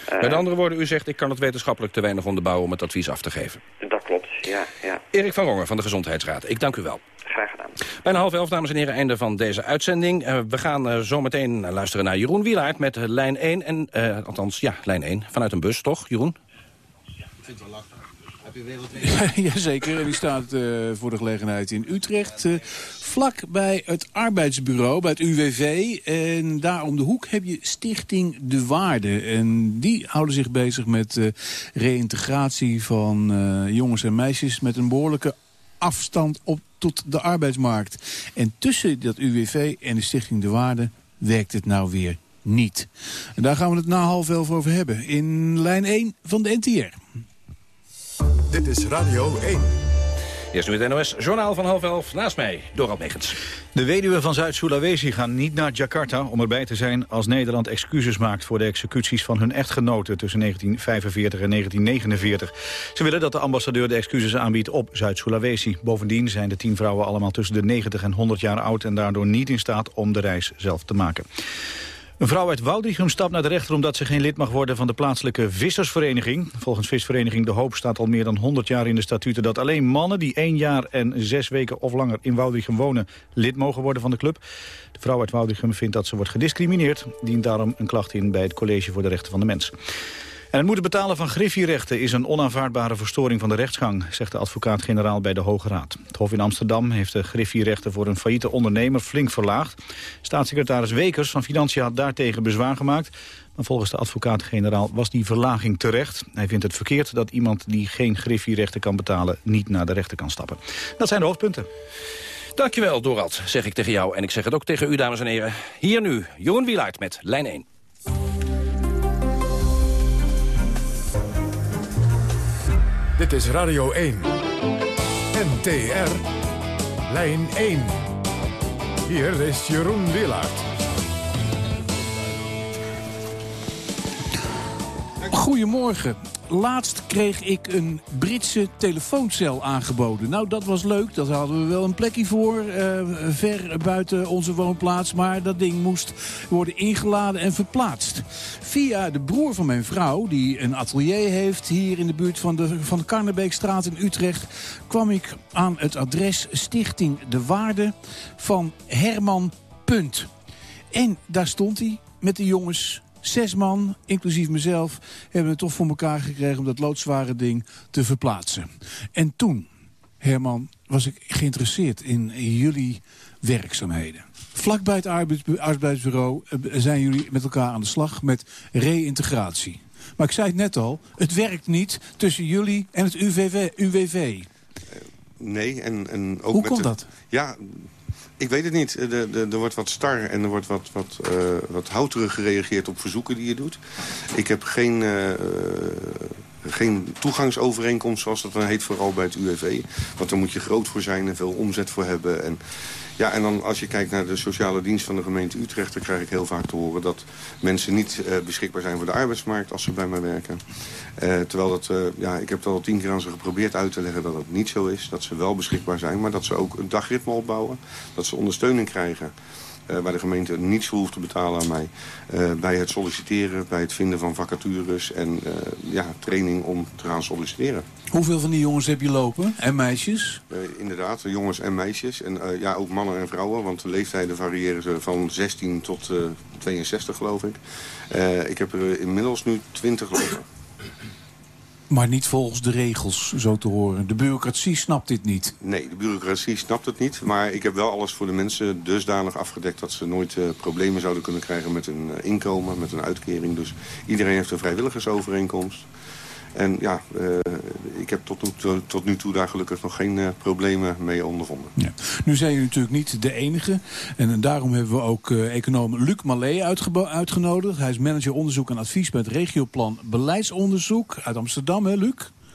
Eh, Met andere woorden, u zegt ik kan het wetenschappelijk te weinig onderbouwen om het advies af te geven. Dat klopt, ja. ja. Erik van Rongen van de Gezondheidsraad, ik dank u wel. Graag gedaan. Bijna half elf, dames en heren, einde van deze uitzending. Eh, we gaan eh, zo meteen luisteren naar Jeroen Wielaert met eh, lijn 1. En, eh, althans, ja, lijn 1. Vanuit een bus, toch, Jeroen? Jazeker, die staat eh, voor de gelegenheid in Utrecht. eh, vlak bij het arbeidsbureau, bij het UWV. En daar om de hoek heb je Stichting De Waarde. En die houden zich bezig met eh reïntegratie van jongens en meisjes... met een behoorlijke afstand op tot de arbeidsmarkt. En tussen dat UWV en de Stichting De Waarde werkt het nou weer niet. En daar gaan we het na half elf over hebben. In lijn 1 van de NTR. Dit is Radio 1. Eerst nu het NOS-journaal van half elf. Naast mij, Dorald Megens. De weduwen van Zuid-Sulawesi gaan niet naar Jakarta om erbij te zijn als Nederland excuses maakt voor de executies van hun echtgenoten tussen 1945 en 1949. Ze willen dat de ambassadeur de excuses aanbiedt op Zuid-Sulawesi. Bovendien zijn de tien vrouwen allemaal tussen de 90 en 100 jaar oud en daardoor niet in staat om de reis zelf te maken. Een vrouw uit Woudrichem stapt naar de rechter omdat ze geen lid mag worden van de plaatselijke vissersvereniging. Volgens visvereniging De Hoop staat al meer dan 100 jaar in de statuten dat alleen mannen die één jaar en zes weken of langer in Woudrichem wonen lid mogen worden van de club. De vrouw uit Woudrichem vindt dat ze wordt gediscrimineerd, dient daarom een klacht in bij het College voor de Rechten van de Mens. En het moeten betalen van griffierechten is een onaanvaardbare verstoring van de rechtsgang, zegt de advocaat-generaal bij de Hoge Raad. Het Hof in Amsterdam heeft de griffierechten voor een failliete ondernemer flink verlaagd. Staatssecretaris Wekers van Financiën had daartegen bezwaar gemaakt. Maar volgens de advocaat-generaal was die verlaging terecht. Hij vindt het verkeerd dat iemand die geen griffierechten kan betalen niet naar de rechter kan stappen. Dat zijn de hoofdpunten. Dankjewel, Dorald, zeg ik tegen jou. En ik zeg het ook tegen u, dames en heren. Hier nu, Jeroen Wielaert met lijn 1. Dit is Radio 1. NTR. Lijn 1. Hier is Jeroen Willaert. Goedemorgen. Laatst kreeg ik een Britse telefooncel aangeboden. Nou, dat was leuk. Daar hadden we wel een plekje voor. eh, ver buiten onze woonplaats. Maar dat ding moest worden ingeladen en verplaatst. Via de broer van mijn vrouw, die een atelier heeft... hier in de buurt van de, van de Karnebeekstraat in Utrecht... kwam ik aan het adres Stichting De Waarde van Herman Punt. En daar stond hij met de jongens Zes man, inclusief mezelf, hebben het toch voor elkaar gekregen... om dat loodzware ding te verplaatsen. En toen, Herman, was ik geïnteresseerd in jullie werkzaamheden. Vlakbij het arbeidsbu- arbeidsbureau eh, zijn jullie met elkaar aan de slag met reïntegratie. Maar ik zei het net al, het werkt niet tussen jullie en het UWV. UWV. Nee, en, en ook Hoe met komt de- dat? Ja, ik weet het niet. De, de, er wordt wat star en er wordt wat, wat, eh, wat houterig gereageerd op verzoeken die je doet. Ik heb geen, eh, eh, geen toegangsovereenkomst, zoals dat dan heet, vooral bij het UWV. Want daar moet je groot voor zijn en veel omzet voor hebben. En, ja, en dan als je kijkt naar de sociale dienst van de gemeente Utrecht... dan krijg ik heel vaak te horen dat mensen niet eh, beschikbaar zijn voor de arbeidsmarkt... als ze bij mij werken. Eh, terwijl dat, eh, ja, ik heb het al tien keer aan ze geprobeerd uit te leggen dat het niet zo is. Dat ze wel beschikbaar zijn, maar dat ze ook een dagritme opbouwen. Dat ze ondersteuning krijgen. Eh, waar de gemeente niets voor hoeft te betalen aan mij. eh, bij het solliciteren, bij het vinden van vacatures en eh, ja, training om te gaan solliciteren. Hoeveel van die jongens heb je lopen? En meisjes? Inderdaad, jongens en meisjes. En ja, ook mannen en vrouwen, want de leeftijden variëren ze van 16 tot eh 62 geloof ik. Ik heb er inmiddels nu 20 lopen. Maar niet volgens de regels, zo te horen. De bureaucratie snapt dit niet. Nee, de bureaucratie snapt het niet. Maar ik heb wel alles voor de mensen dusdanig afgedekt... dat ze nooit eh, problemen zouden kunnen krijgen met hun eh, inkomen, met een uitkering. Dus iedereen heeft een vrijwilligersovereenkomst. En ja, eh, ik heb tot nu, toe, tot nu toe daar gelukkig nog geen eh, problemen mee ondervonden. Nu zijn jullie natuurlijk niet de enige. En daarom hebben we ook eh, econoom Luc Mallet uitgebo- uitgenodigd. Hij is manager onderzoek en advies bij het regioplan beleidsonderzoek uit Amsterdam, hè Luc?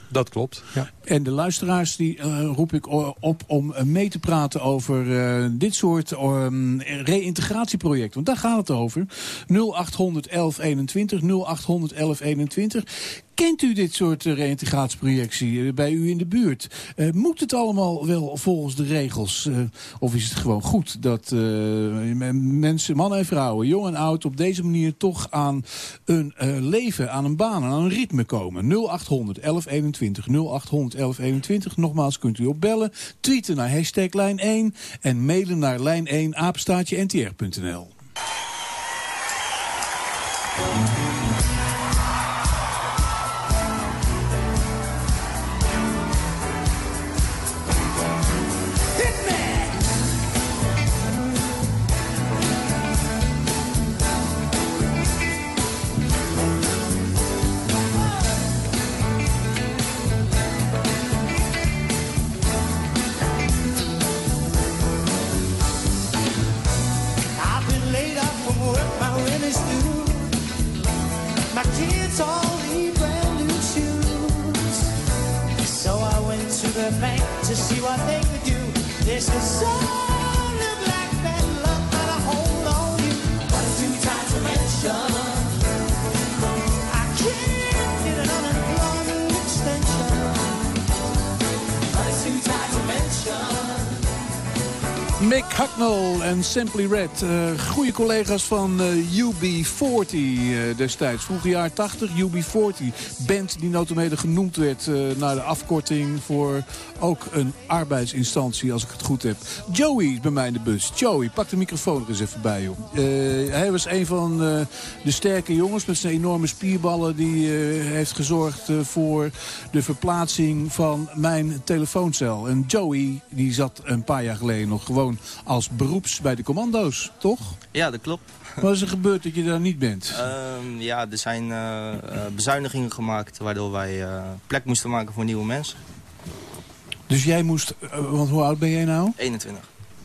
Dat klopt, ja. En de luisteraars die eh, roep ik op om eh, mee te praten over eh, dit soort um, reïntegratieprojecten. Want daar gaat het over. 0800 1121, 0800 1121. Kent u dit soort eh, reïntegratieprojectie eh, bij u in de buurt? Eh, moet het allemaal wel volgens de regels? Of is het gewoon goed dat mensen, mannen en vrouwen, jong en oud... op deze manier toch aan een leven, aan een baan, aan een ritme komen? 0800 1121, 0800 1121. Nogmaals kunt u opbellen, tweeten naar hashtag lijn 1... en mailen naar lijn 1 apenstaatje ntr.nl. bank to see what they could do. This is son, Mick Hucknall en Simply Red. eh goede collega's van eh, UB40 eh, destijds. Vroeger jaar 80, UB40. Band die notabene genoemd werd naar de afkorting voor ook een arbeidsinstantie, als ik het goed heb. Joey is bij mij in de bus. Joey, pak de microfoon er eens even bij, joh. Hij was een van de sterke jongens met zijn enorme spierballen... die heeft gezorgd voor de verplaatsing van mijn telefooncel. En Joey, die zat een paar jaar geleden nog gewoon als beroeps bij de commando's, toch? Ja, dat klopt. Wat is er gebeurd dat je daar niet bent? Ehm, ja, er zijn eh, eh, bezuinigingen gemaakt waardoor wij eh, plek moesten maken voor nieuwe mensen. Dus jij moest, want hoe oud ben jij nou? 21.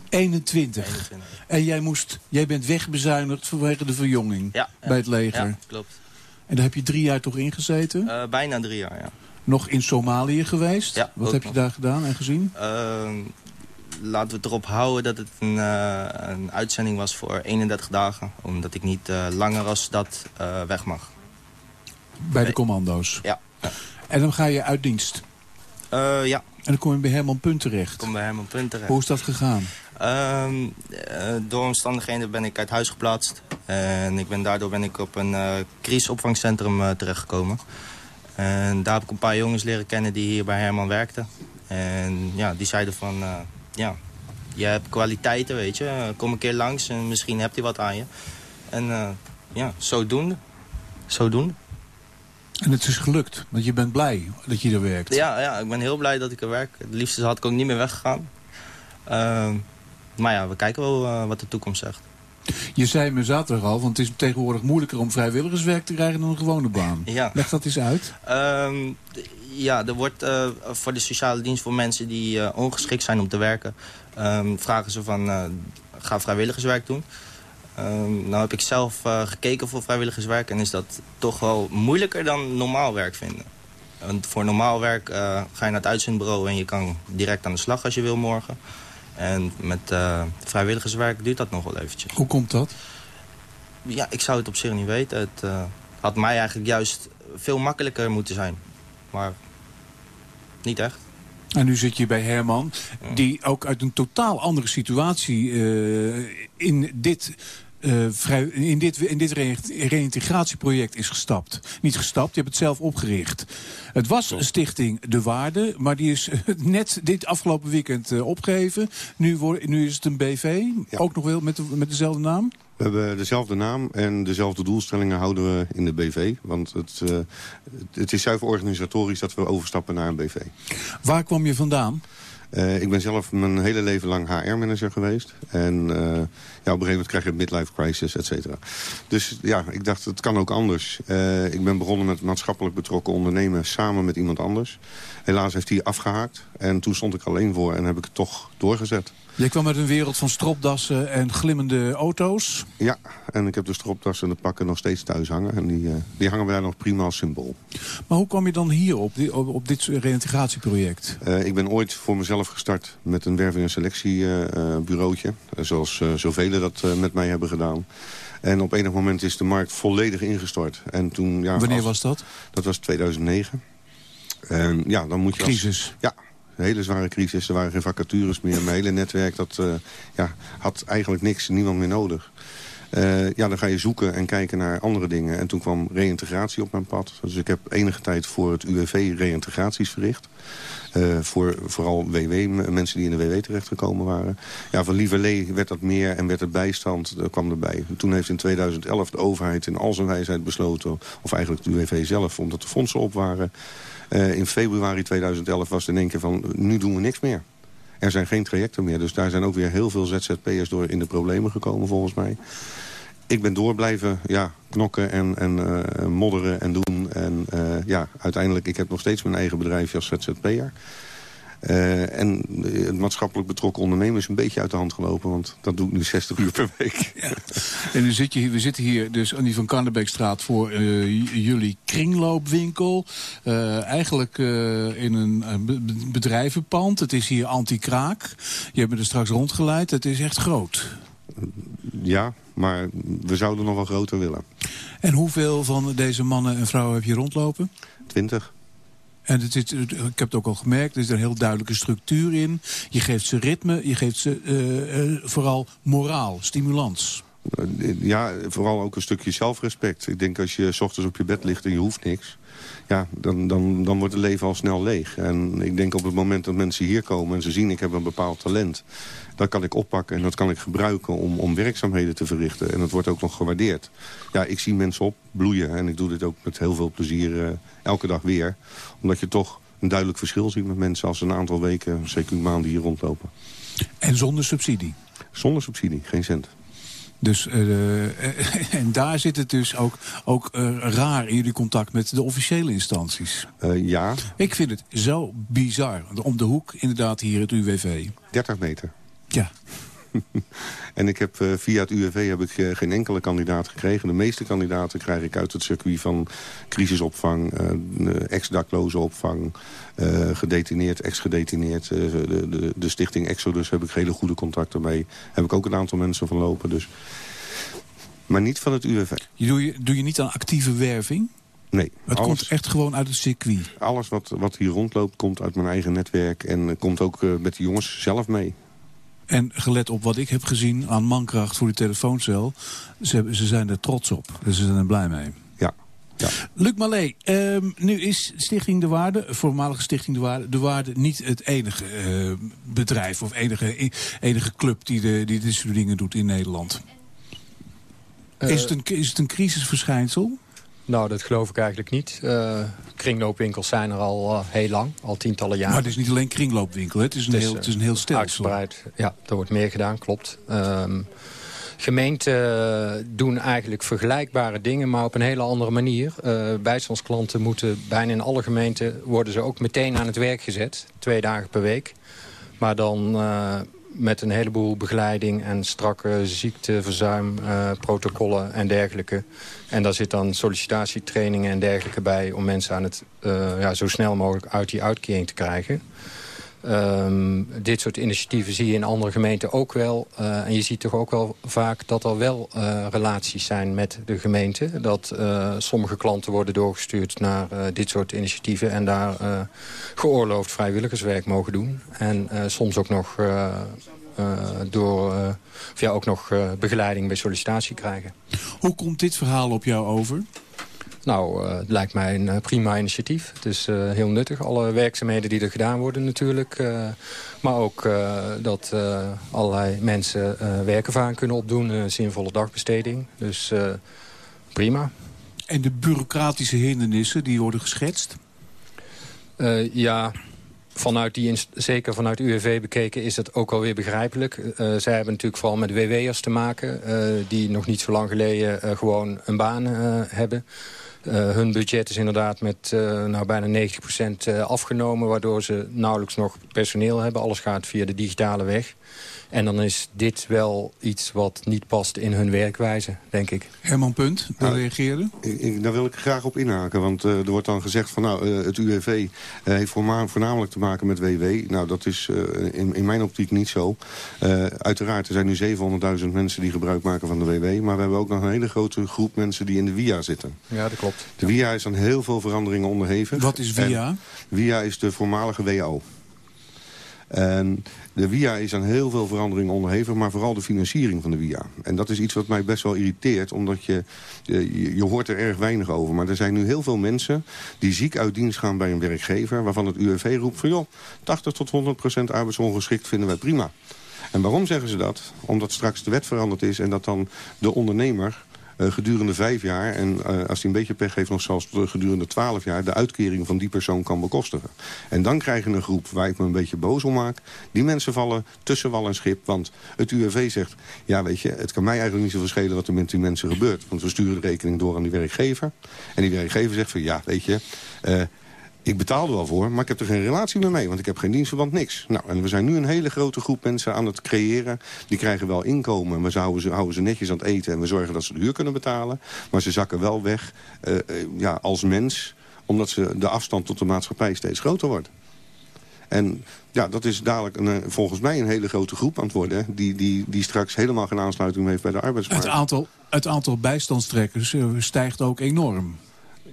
21. En jij, moest, jij bent wegbezuinigd vanwege de verjonging Ja, ja. bij het leger. Ja, klopt. En daar heb je drie jaar toch ingezeten? Eh, bijna drie jaar, ja. Nog in Somalië geweest? Ja, Wat heb je daar gedaan en gezien? Laten we het erop houden dat het een, eh, een uitzending was voor 31 dagen. Omdat ik niet eh, langer als dat eh, weg mag. Bij de commando's? Ja. En dan ga je uit dienst? Ja. En dan kom je bij Herman Punt terecht? Ik kom bij Herman Punt terecht. Hoe is dat gegaan? Ehm, eh, door omstandigheden ben ik uit huis geplaatst. En ik ben, daardoor ben ik op een crisisopvangcentrum terechtgekomen. En daar heb ik een paar jongens leren kennen die hier bij Herman werkten. En ja, die zeiden van, ja, je hebt kwaliteiten, weet je. Eh, Kom een keer langs en misschien hebt hij wat aan je. En eh, ja, zodoende. Zodoende. En het is gelukt, want je bent blij dat je er werkt. Ja, ja, ik ben heel blij dat ik er werk. Het liefste had ik ook niet meer weggegaan. Ehm, maar ja, we kijken wel eh, wat de toekomst zegt. Je zei me zaterdag al, want het is tegenwoordig moeilijker om vrijwilligerswerk te krijgen dan een gewone baan. Ja. Leg dat eens uit. Ehm, ja, er wordt eh, voor de sociale dienst voor mensen die eh, ongeschikt zijn om te werken... ehm, vragen ze van, eh, ga vrijwilligerswerk doen. Ehm, nou heb ik zelf gekeken voor vrijwilligerswerk... en is dat toch wel moeilijker dan normaal werk vinden. Want voor normaal werk ga je naar het uitzendbureau... en je kan direct aan de slag als je wil morgen. En met vrijwilligerswerk duurt dat nog wel eventjes. Hoe komt dat? Ja, ik zou het op zich niet weten. Het had mij eigenlijk juist veel makkelijker moeten zijn. Maar niet echt. En nu zit je bij Herman, die ook uit een totaal andere situatie eh, in dit... eh, vrij, in dit, in dit re- reïntegratieproject is gestapt. Niet gestapt, je hebt het zelf opgericht. Het was een stichting De Waarde, maar die is net dit afgelopen weekend eh, opgegeven. Nu, wordt- nu is het een BV, ook nog wel met, de- met dezelfde naam. We hebben dezelfde naam en dezelfde doelstellingen houden we in de BV. Want het, eh, het is zuiver organisatorisch dat we overstappen naar een BV. Waar kwam je vandaan? Eh, ik ben zelf mijn hele leven lang HR-manager geweest. En eh, ja, op een gegeven moment krijg je een midlife crisis, et cetera. Dus ja, ik dacht, het kan ook anders. Eh, ik ben begonnen met maatschappelijk betrokken ondernemen samen met iemand anders. Helaas heeft hij afgehaakt. En toen stond ik alleen voor en heb ik het toch doorgezet. Jij kwam uit een wereld van stropdassen en glimmende auto's. Ja, en ik heb de stropdassen en de pakken nog steeds thuis hangen. En die, eh, die hangen we daar nog prima als symbool. Maar hoe kwam je dan hier op, di- op, op dit reïntegratieproject? Eh, ik ben ooit voor mezelf gestart met een werving- en selectiebureautje. Uh, zoals zoveel dat met mij hebben gedaan. En op enig moment is de markt volledig ingestort. En toen, ja, Wanneer als, was dat? Dat was 2009. En ja, dan moet je Crisis. Als, ja, een hele zware crisis. Er waren geen vacatures meer. Mijn hele netwerk dat, uh, ja, had eigenlijk niks, niemand meer nodig. Uh, ja, dan ga je zoeken en kijken naar andere dingen. En toen kwam reïntegratie op mijn pad. Dus ik heb enige tijd voor het UWV reïntegraties verricht. Uh, voor vooral WW, mensen die in de WW terechtgekomen waren. Ja, van Lieverlee werd dat meer en werd het bijstand, dat kwam erbij. Toen heeft in 2011 de overheid in al zijn wijsheid besloten... of eigenlijk de UWV zelf, omdat de fondsen op waren... Uh, in februari 2011 was het in één keer van, nu doen we niks meer. Er zijn geen trajecten meer, dus daar zijn ook weer heel veel ZZP'ers door in de problemen gekomen volgens mij. Ik ben door blijven ja, knokken en, en uh, modderen en doen. En uh, ja, uiteindelijk, ik heb nog steeds mijn eigen bedrijfje als ZZP'er. Uh, en het maatschappelijk betrokken ondernemen is een beetje uit de hand gelopen. Want dat doe ik nu 60 uur per week. Ja. En nu zit je, we zitten hier dus aan die Van Karnebeekstraat voor uh, jullie kringloopwinkel. Uh, eigenlijk in een bedrijvenpand. Het is hier anti-kraak. Je hebt me er straks rondgeleid. Het is echt groot. Ja, maar we zouden nog wel groter willen. En hoeveel van deze mannen en vrouwen heb je rondlopen? Twintig. En het is, ik heb het ook al gemerkt, er is een heel duidelijke structuur in. Je geeft ze ritme, je geeft ze uh, uh, vooral moraal, stimulans. Ja, vooral ook een stukje zelfrespect. Ik denk als je s ochtends op je bed ligt en je hoeft niks... ja, dan, dan, dan wordt het leven al snel leeg. En ik denk op het moment dat mensen hier komen en ze zien... ik heb een bepaald talent, dat kan ik oppakken en dat kan ik gebruiken... om, om werkzaamheden te verrichten. En dat wordt ook nog gewaardeerd. Ja, ik zie mensen opbloeien en ik doe dit ook met heel veel plezier uh, elke dag weer. Omdat je toch een duidelijk verschil ziet met mensen... als ze een aantal weken, zeker maanden hier rondlopen. En zonder subsidie? Zonder subsidie, geen cent. Dus, uh, en daar zit het dus ook, ook uh, raar in jullie contact met de officiële instanties. Uh, ja. Ik vind het zo bizar. Om de hoek inderdaad hier het UWV. 30 meter. Ja. en ik heb, uh, via het UWV heb ik uh, geen enkele kandidaat gekregen. De meeste kandidaten krijg ik uit het circuit van crisisopvang, uh, ex-daklozenopvang, gedetineerd, ex-gedetineerd. de, de, de stichting Exodus heb ik hele goede contacten mee. Heb ik ook een aantal mensen van lopen. Dus. Maar niet van het UWV. Je doe, je, doe je niet aan actieve werving? Nee. Het alles, komt echt gewoon uit het circuit? Alles wat, wat hier rondloopt komt uit mijn eigen netwerk. En komt ook met de jongens zelf mee. En gelet op wat ik heb gezien aan mankracht voor die telefooncel... ze, ze zijn er trots op. Dus ze zijn er blij mee. Ja. ja. Luc Mallet, um, nu is Stichting De Waarde, voormalige Stichting De Waarde... De Waarde niet het enige uh, bedrijf of enige, enige club die, de, die dit soort dingen doet in Nederland. Uh, is, het een, is het een crisisverschijnsel? Nou, dat geloof ik eigenlijk niet. Uh, kringloopwinkels zijn er al uh, heel lang, al tientallen jaren. Maar het is niet alleen kringloopwinkel, hè? Het, is een het is, heel, het is een heel stelsel. Ja, er wordt meer gedaan, klopt. Um, gemeenten doen eigenlijk vergelijkbare dingen, maar op een hele andere manier. Uh, bijstandsklanten moeten bijna in alle gemeenten... worden ze ook meteen aan het werk gezet, twee dagen per week. Maar dan met een heleboel begeleiding en strakke ziekteverzuimprotocollen uh, en dergelijke. En daar zit dan sollicitatietrainingen en dergelijke bij... om mensen aan het uh, ja, zo snel mogelijk uit die uitkering te krijgen. Um, dit soort initiatieven zie je in andere gemeenten ook wel. Uh, en je ziet toch ook wel vaak dat er wel uh, relaties zijn met de gemeente. Dat uh, sommige klanten worden doorgestuurd naar dit soort initiatieven... en daar geoorloofd vrijwilligerswerk mogen doen. En soms ook nog... door of ook nog begeleiding bij sollicitatie krijgen. Hoe komt dit verhaal op jou over? Nou, uh, het lijkt mij een uh, prima initiatief. Het is uh, heel nuttig, alle werkzaamheden die er gedaan worden natuurlijk. maar ook dat allerlei mensen werkervaring kunnen opdoen. zinvolle dagbesteding. Dus prima. En de bureaucratische hindernissen die worden geschetst? ja, vanuit die, zeker vanuit UWV bekeken is dat ook alweer begrijpelijk. Uh, zij hebben natuurlijk vooral met WW'ers te maken... Uh, die nog niet zo lang geleden gewoon een baan hebben. Uh, hun budget is inderdaad met uh, nou, bijna 90% uh, afgenomen... waardoor ze nauwelijks nog personeel hebben. Alles gaat via de digitale weg. En dan is dit wel iets wat niet past in hun werkwijze, denk ik. Herman Punt, wil nou, reageren? Ik, ik, daar wil ik graag op inhaken. Want uh, er wordt dan gezegd van nou, uh, het UWV uh, heeft voornamelijk te maken met WW. Nou, dat is in, in, mijn optiek niet zo. uiteraard, er zijn nu 700.000 mensen die gebruik maken van de WW. Maar we hebben ook nog een hele grote groep mensen die in de WIA zitten. Ja, dat klopt. De WIA is aan heel veel veranderingen onderhevig. Wat is WIA? En WIA is de voormalige WO. En de WIA is aan heel veel veranderingen onderhevig, maar vooral de financiering van de WIA. En dat is iets wat mij best wel irriteert, omdat je, je, je hoort er erg weinig over. Maar er zijn nu heel veel mensen die ziek uit dienst gaan bij een werkgever... waarvan het UWV roept van joh, 80 tot 100 procent arbeidsongeschikt vinden wij prima. En waarom zeggen ze dat? Omdat straks de wet veranderd is en dat dan de ondernemer gedurende vijf jaar... en uh, als hij een beetje pech heeft nog zelfs gedurende twaalf jaar... de uitkering van die persoon kan bekostigen. En dan krijg je een groep waar ik me een beetje boos om maak. Die mensen vallen tussen wal en schip. Want het UWV zegt, ja weet je, het kan mij eigenlijk niet zo verschillen... wat er met die mensen gebeurt. Want we sturen de rekening door aan die werkgever. En die werkgever zegt van, ja weet je... Ik betaal er wel voor, maar ik heb er geen relatie meer mee. Want ik heb geen dienstverband, niks. Nou, en we zijn nu een hele grote groep mensen aan het creëren. Die krijgen wel inkomen. We ze, houden ze netjes aan het eten. En we zorgen dat ze de huur kunnen betalen. Maar ze zakken wel weg uh, uh, ja, als mens. Omdat ze de afstand tot de maatschappij steeds groter wordt. En ja, dat is dadelijk een, volgens mij een hele grote groep aan het worden... Die, die, die straks helemaal geen aansluiting heeft bij de arbeidsmarkt. Het aantal, het aantal bijstandstrekkers stijgt ook enorm.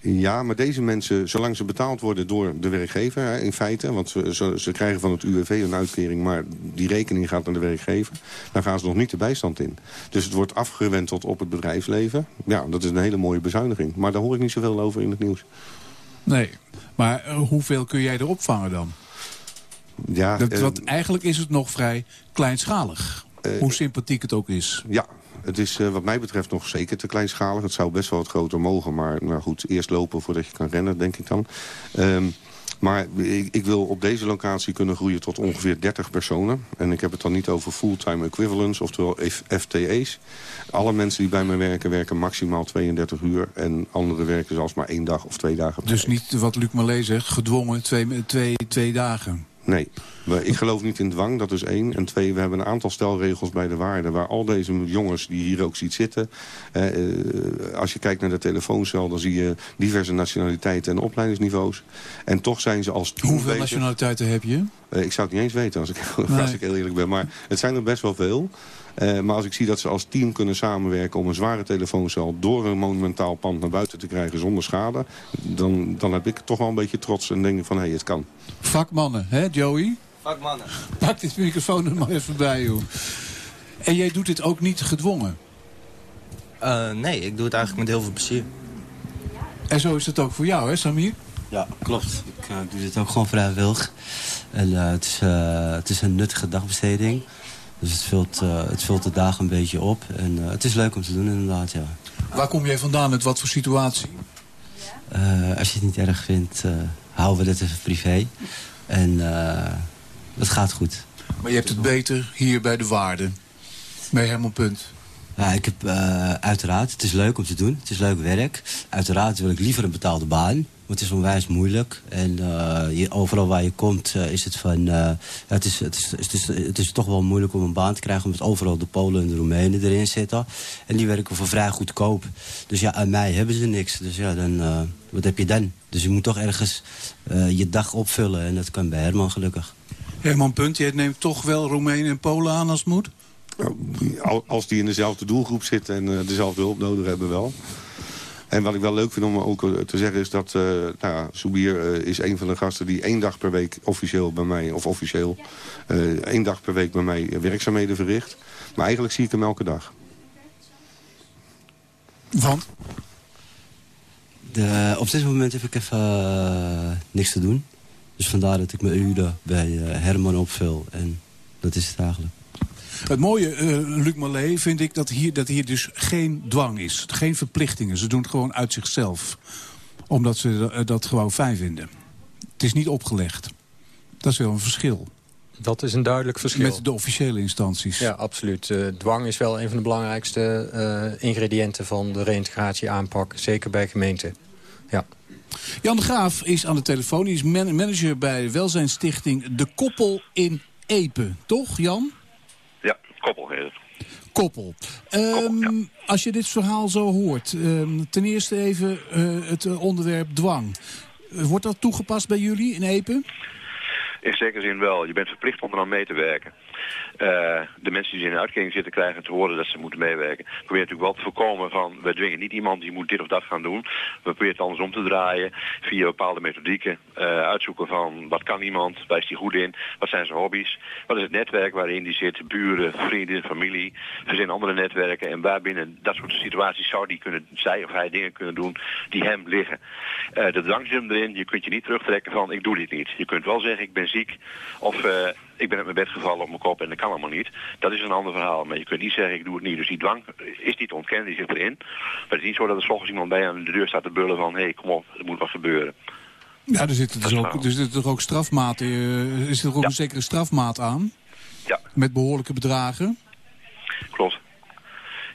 Ja, maar deze mensen, zolang ze betaald worden door de werkgever... Hè, in feite, want ze, ze, ze, krijgen van het UWV een uitkering... maar die rekening gaat naar de werkgever... dan gaan ze nog niet de bijstand in. Dus het wordt afgewenteld op het bedrijfsleven. Ja, dat is een hele mooie bezuiniging. Maar daar hoor ik niet zoveel over in het nieuws. Nee, maar uh, hoeveel kun jij erop vangen dan? Ja, dat, uh, wat, eigenlijk is het nog vrij kleinschalig. Uh, hoe sympathiek het ook is. Ja, het is uh, wat mij betreft nog zeker te kleinschalig. Het zou best wel wat groter mogen. Maar nou goed, eerst lopen voordat je kan rennen, denk ik dan. Um, maar ik, ik, wil op deze locatie kunnen groeien tot ongeveer 30 personen. En ik heb het dan niet over fulltime equivalents, oftewel FTE's. Alle mensen die bij mij werken, werken maximaal 32 uur. En anderen werken zelfs maar één dag of twee dagen per Dus niet wat Luc Malé zegt, gedwongen twee, twee, twee dagen? Nee, ik geloof niet in dwang, dat is één. En twee, we hebben een aantal stelregels bij de waarde... waar al deze jongens die hier ook ziet zitten... Eh, als je kijkt naar de telefooncel... dan zie je diverse nationaliteiten en opleidingsniveaus. En toch zijn ze als Hoeveel bezig. nationaliteiten heb je? Uh, ik zou het niet eens weten, als ik, nee. als ik heel eerlijk ben. Maar het zijn er best wel veel. Uh, maar als ik zie dat ze als team kunnen samenwerken om een zware telefooncel door een monumentaal pand naar buiten te krijgen zonder schade, dan, dan heb ik toch wel een beetje trots en denk van hé, hey, het kan. Vakmannen, hè Joey? Vakmannen. Pak dit microfoon er maar even bij, joh. En jij doet dit ook niet gedwongen? Uh, nee, ik doe het eigenlijk met heel veel plezier. En zo is het ook voor jou, hè Samir? Ja, klopt. Ik uh, doe dit ook gewoon vrijwillig. En uh, het, is, het is een nuttige dagbesteding. Dus het vult, uh, het vult de dagen een beetje op. En uh, het is leuk om te doen inderdaad, ja. Waar kom jij vandaan? Met wat voor situatie? Uh, als je het niet erg vindt, houden we dit even privé. En het gaat goed. Maar je hebt het beter hier bij de waarde. Bij Herman Punt. Ja, ik heb uiteraard, het is leuk om te doen. Het is leuk werk. Uiteraard wil ik liever een betaalde baan. Het is onwijs moeilijk. En uh, je, overal waar je komt uh, is het van... Het, is, het, is, het, is, het is toch wel moeilijk om een baan te krijgen... omdat overal de Polen en de Roemenen erin zitten. En die werken voor vrij goedkoop. Dus ja, aan mij hebben ze niks. Dus ja, dan, wat heb je dan? Dus je moet toch ergens je dag opvullen. En dat kan bij Herman gelukkig. Herman Punt, jij neemt toch wel Roemenen en Polen aan als het moet? Als die in dezelfde doelgroep zitten en dezelfde hulp nodig hebben wel. En wat ik wel leuk vind om ook te zeggen is dat... Uh, nou, Soubir uh, is een van de gasten die één dag per week officieel bij mij... of officieel uh, één dag per week bij mij werkzaamheden verricht. Maar eigenlijk zie ik hem elke dag. Want? De, op dit moment heb ik even niks te doen. Dus vandaar dat ik mijn uren bij Herman opvul. En dat is het eigenlijk. Het mooie, uh, Luc Malé, vind ik dat hier, dat hier dus geen dwang is. Geen verplichtingen. Ze doen het gewoon uit zichzelf. Omdat ze dat gewoon fijn vinden. Het is niet opgelegd. Dat is wel een verschil. Dat is een duidelijk verschil. Met de officiële instanties. Ja, absoluut. Uh, dwang is wel een van de belangrijkste uh, ingrediënten van de reïntegratieaanpak. Zeker bij gemeenten. Ja. Jan de Graaf is aan de telefoon. Hij is man- manager bij welzijnsstichting De Koppel in Epe. Toch, Jan? Ja, koppel heet het. Koppel. Ehm, Als je dit verhaal zo hoort, ehm, ten eerste even eh, het eh, onderwerp dwang. Eh, Wordt dat toegepast bij jullie in Epe? In zekere zin wel. Je bent verplicht om er aan mee te werken. Eh, de mensen die in een uitkering zitten krijgen te horen dat ze moeten meewerken. We proberen natuurlijk wel te voorkomen van, we dwingen niet iemand die moet dit of dat gaan doen. We proberen het andersom te draaien via bepaalde methodieken. eh, uitzoeken van, wat kan iemand, waar is die goed in, wat zijn zijn hobby's, wat is het netwerk waarin die zit, buren, vrienden, familie, gezin, andere netwerken. En waarbinnen dat soort situaties zou die kunnen, zij of hij dingen kunnen doen die hem liggen. Eh, de dwang zit hem erin, je kunt je niet terugtrekken van, ik doe dit niet. Je kunt wel zeggen, ik ben ziek of... eh, ik ben uit mijn bed gevallen op mijn kop en dat kan allemaal niet. Dat is een ander verhaal. Maar je kunt niet zeggen, ik doe het niet. Dus die dwang is niet ontkend, die zit erin. Maar het is niet zo dat er volgens iemand bij aan de deur staat te bullen van... hé, hey, kom op, er moet wat gebeuren. Ja, er zitten dus ook, er zitten toch ook strafmaten, eh, is er ook een zekere strafmaat aan? Ja. Met behoorlijke bedragen? Klopt.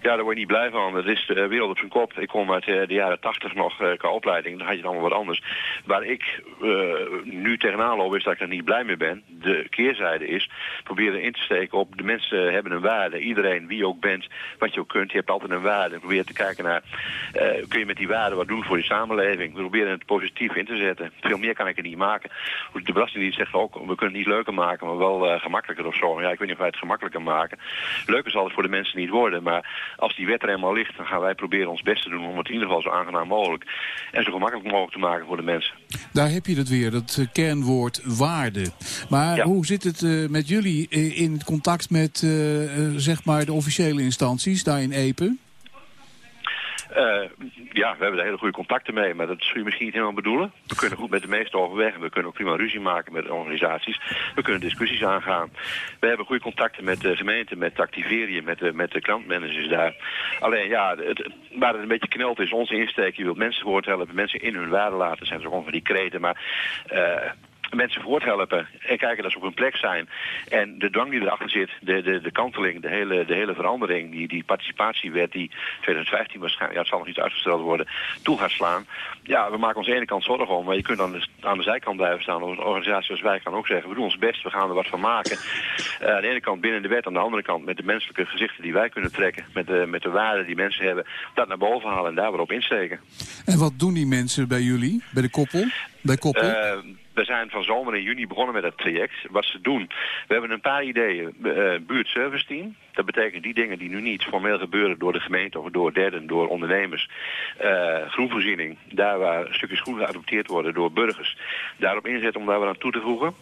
Ja, daar word je niet blij van. Het is de wereld op zijn kop. Ik kom uit eh, de jaren tachtig nog eh, qua opleiding. Dan had je het allemaal wat anders. Waar ik eh, nu tegenaan loop is dat ik er niet blij mee ben. De keerzijde is, probeer erin te steken op de mensen hebben een waarde. Iedereen, wie je ook bent, wat je ook kunt, je hebt altijd een waarde. Probeer te kijken naar, eh, kun je met die waarde wat doen voor die samenleving? We proberen het positief in te zetten. Veel meer kan ik er niet maken. De Belastingdienst zegt ook, we kunnen het niet leuker maken, maar wel eh, gemakkelijker of zo. Ja, ik weet niet of wij het gemakkelijker maken. Leuker zal het voor de mensen niet worden, maar als die wet er eenmaal ligt, dan gaan wij proberen ons best te doen om het in ieder geval zo aangenaam mogelijk en zo gemakkelijk mogelijk te maken voor de mensen. Daar heb je het weer, dat eh, kernwoord waarde. Maar hoe zit het eh, met jullie eh, in contact met zeg maar de officiële instanties daar in Epe? Eh, ja, we hebben daar hele goede contacten mee, maar dat zul je misschien niet helemaal bedoelen. We kunnen goed met de meesten overweg we kunnen ook prima ruzie maken met de organisaties. We kunnen discussies aangaan. We hebben goede contacten met de gemeente, met Activerium, met de, met de klantmanagers daar. Alleen ja, waar het een beetje knelt is onze insteek. Je wilt mensen voort helpen, mensen in hun waarde laten. zijn zo gewoon van die kreten, maar... eh, mensen voorthelpen en kijken dat ze op hun plek zijn. En de dwang die erachter zit, de, de, de kanteling, de hele, de hele verandering, die, die participatiewet die 2015 waarschijnlijk, ja, het zal nog niet uitgesteld worden, toe gaat slaan. Ja, we maken ons aan de ene kant zorgen om, maar je kunt aan de, aan de zijkant blijven staan. Een organisatie als wij kan ook zeggen, we doen ons best, we gaan er wat van maken. Eh, aan de ene kant binnen de wet, aan de andere kant met de menselijke gezichten die wij kunnen trekken, met de, met de waarden die mensen hebben, dat naar boven halen en daar weer op insteken. En wat doen die mensen bij jullie, bij de koppel? Bij koppel? Eh, we zijn van zomer in juni begonnen met dat traject. Wat ze doen, we hebben een paar ideeën. Uh, buurtservice team. Dat betekent die dingen die nu niet formeel gebeuren door de gemeente of door derden, door ondernemers. Uh, groenvoorziening, daar waar stukjes groen geadopteerd worden door burgers. Daarop inzetten om daar wat aan toe te voegen.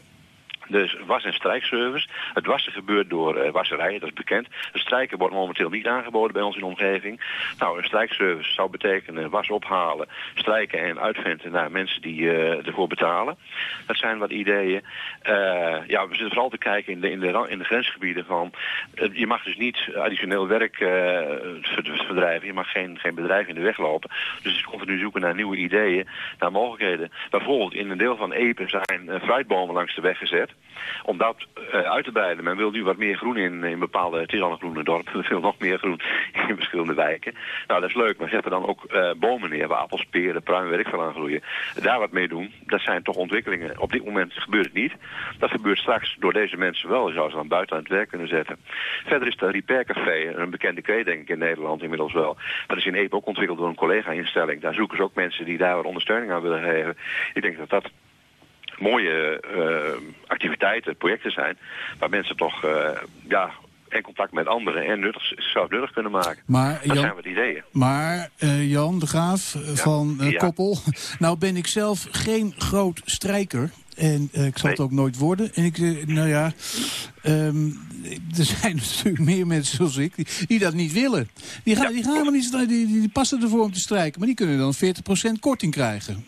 Dus was- en strijkservice. Het wassen gebeurt door uh, wasserijen, dat is bekend. Het strijken wordt momenteel niet aangeboden bij ons in de omgeving. Nou, een strijkservice zou betekenen was ophalen, strijken en uitventen naar mensen die uh, ervoor betalen. Dat zijn wat ideeën. Uh, ja, we zitten vooral te kijken in de, in de, in de grensgebieden van... je mag dus niet additioneel werk verdrijven. Je mag geen, geen bedrijf in de weg lopen. Dus het continu zoeken naar nieuwe ideeën, naar mogelijkheden. Bijvoorbeeld in een deel van Epen zijn fruitbomen langs de weg gezet om dat uh, uit te breiden. Men wil nu wat meer groen in, in bepaalde... Het is al een groene dorp, willen nog meer groen in verschillende wijken. Nou, dat is leuk, maar zet er dan ook uh, bomen neer... waar appels, peren, pruim, ik veel aan groeien. Daar wat mee doen, dat zijn toch ontwikkelingen. Op dit moment gebeurt het niet. Dat gebeurt straks door deze mensen wel. Je zou ze dan buiten aan het werk kunnen zetten. Verder is de Repair Café, een bekende kweet denk ik in Nederland inmiddels wel. Dat is in Epe ook ontwikkeld door een collega-instelling. Daar zoeken ze ook mensen die daar wat ondersteuning aan willen geven. Ik denk dat dat mooie uh, activiteiten, projecten zijn... waar mensen toch uh, ja, en contact met anderen en nuttig, zelf nuttig kunnen maken. Maar, dat Jan, zijn wat ideeën. Maar uh, Jan de Graaf ja. van ja. Koppel... nou ben ik zelf geen groot strijker... En uh, ik zal nee. het ook nooit worden. En ik, uh, nou ja, um, er zijn natuurlijk meer mensen zoals ik die, die dat niet willen. Die gaan, ja. die, gaan niet, die, die, die passen ervoor om te strijken, maar die kunnen dan 40% korting krijgen.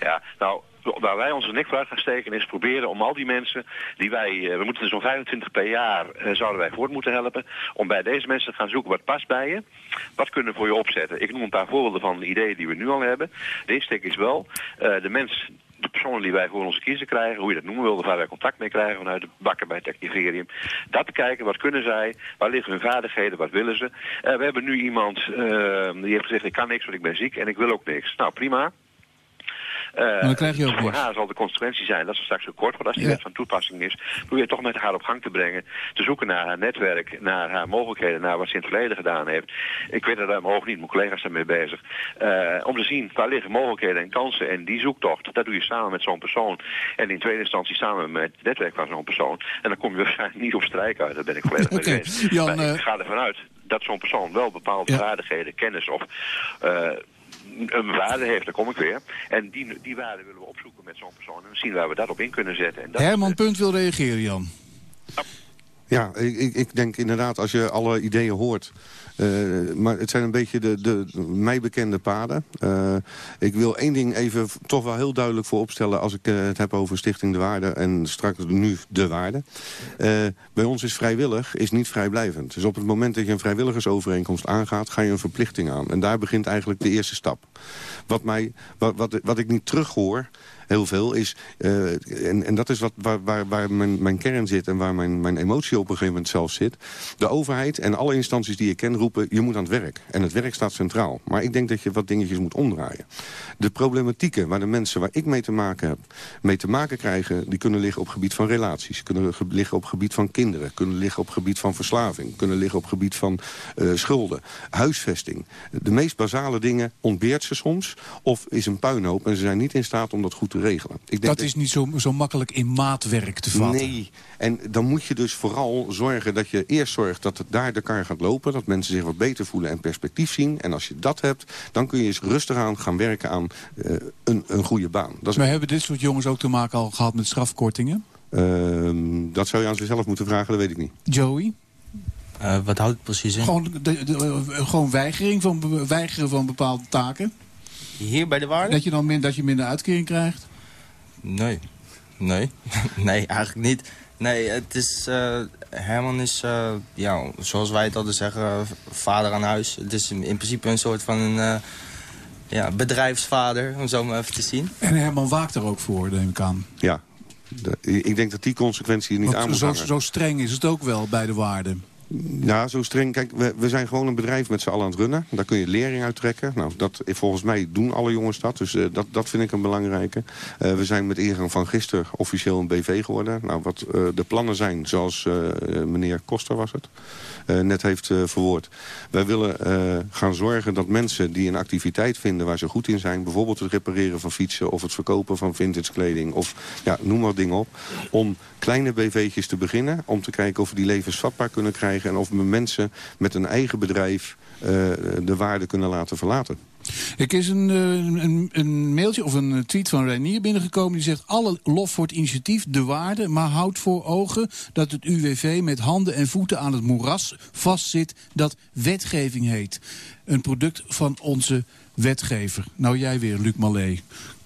Ja, nou, waar wij onze nek voor uit gaan steken is proberen om al die mensen die wij, we moeten er zo'n 25 per jaar, uh, zouden wij voort moeten helpen, om bij deze mensen te gaan zoeken wat past bij je, wat kunnen we voor je opzetten. Ik noem een paar voorbeelden van de ideeën die we nu al hebben. De insteek is wel, uh, de mens de personen die wij voor onze kiezer krijgen, hoe je dat noemen wilde, waar wij contact mee krijgen vanuit de bakken bij het. Dat te kijken, wat kunnen zij, waar liggen hun vaardigheden, wat willen ze. We hebben nu iemand die heeft gezegd, ik kan niks, want ik ben ziek en ik wil ook niks. Nou, prima. Maar dan krijg je ook haar zal de consequentie zijn dat ze straks gekort wordt als die Ja. wet van toepassing is. Probeer toch met haar op gang te brengen. Te zoeken naar haar netwerk, naar haar mogelijkheden, naar wat ze in het verleden gedaan heeft. Ik weet het hoofd niet, mijn collega's zijn mee bezig. Eh, om te zien waar liggen mogelijkheden en kansen. En die zoektocht, dat doe je samen met zo'n persoon. En in tweede instantie samen met het netwerk van zo'n persoon. En dan kom je waarschijnlijk niet op strijk uit. Daar ben ik volledig mee eens. Jan, maar ik eh, ga ervan uit dat zo'n persoon wel bepaalde Ja. vaardigheden, kennis of... eh, een waarde heeft, daar kom ik weer. En die, die waarde willen we opzoeken met zo'n persoon. En zien waar we dat op in kunnen zetten. En dat, Herman Punt wil reageren, Jan. Ja, ik, ik, ik denk inderdaad, als je alle ideeën hoort... eh, maar het zijn een beetje de, de mij bekende paden. Eh, ik wil één ding even toch wel heel duidelijk voor opstellen... als ik eh, het heb over Stichting De Waarde en straks nu De Waarde. Bij ons is vrijwillig is niet vrijblijvend. Dus op het moment dat je een vrijwilligersovereenkomst aangaat... ga je een verplichting aan. En daar begint eigenlijk de eerste stap. Wat, mij, wat, wat, wat ik niet terughoor heel veel is... eh, en, en dat is wat, waar, waar, waar mijn, mijn kern zit en waar mijn, mijn emotie op een gegeven moment zelf zit. De overheid en alle instanties die je ken roepen... je moet aan het werk. En het werk staat centraal. Maar ik denk dat je wat dingetjes moet omdraaien. De problematieken waar de mensen waar ik mee te maken heb... mee te maken krijgen, die kunnen liggen op gebied van relaties. Kunnen ge- liggen op gebied van kinderen. Kunnen liggen op gebied van verslaving. Kunnen liggen op gebied van eh, schulden. Huisvesting. De meest basale dingen ontbeert ze soms. Of is een puinhoop en ze zijn niet in staat om dat goed te regelen. Ik denk Dat is niet zo, zo makkelijk in maatwerk te vatten. Nee, en dan moet je dus vooral zorgen dat je eerst zorgt dat het daar de kar gaat lopen. Dat mensen zich wat beter voelen en perspectief zien. En als je dat hebt, dan kun je eens rustig aan gaan werken aan eh, een, een goede baan. Dat, is, Maar hebben dit soort jongens ook te maken al gehad met strafkortingen? Ehm, dat zou je aan zichzelf moeten vragen, dat weet ik niet. Joey? Eh, wat houdt het precies in? Gewoon, de, de- eh, gewoon weigering van, weigeren van bepaalde taken? Hier bij de waarde? Dat je dan min, dat je minder uitkering krijgt? Nee. Nee. nee, eigenlijk niet. Nee, het is... eh, Herman is, eh, ja, zoals wij het altijd zeggen, vader aan huis. Het is in in principe een soort van een eh, ja, bedrijfsvader, om zo maar even te zien. En Herman waakt er ook voor, neem ik aan. Ja, de- ik denk dat die consequentie niet aan Want moet zo, hangen. zo streng is het ook wel bij de waarden. Ja, zo streng. Kijk, we, we zijn gewoon een bedrijf met z'n allen aan het runnen. Daar kun je lering uit trekken. Nou, dat, volgens mij doen alle jongens dat. Dus eh, dat, dat vind ik een belangrijke. Eh, we zijn met ingang van gisteren officieel een BV geworden. Nou, wat eh, de plannen zijn, zoals meneer Koster was het, net heeft verwoord. Wij willen gaan zorgen dat mensen die een activiteit vinden waar ze goed in zijn... bijvoorbeeld het repareren van fietsen of het verkopen van vintage kleding... of ja, noem maar dingen op, om kleine BV'tjes te beginnen... om te kijken of we die levensvatbaar kunnen krijgen... en of we mensen met een eigen bedrijf eh, de waarde kunnen laten verlaten. Ik is een, eh, een, een mailtje of een tweet van Reinier binnengekomen. Die zegt alle lof voor het initiatief, de waarde. Maar houdt voor ogen dat het UWV met handen en voeten aan het moeras vastzit. Dat wetgeving heet. Een product van onze wetgever. Nou jij weer, Luc Mallet.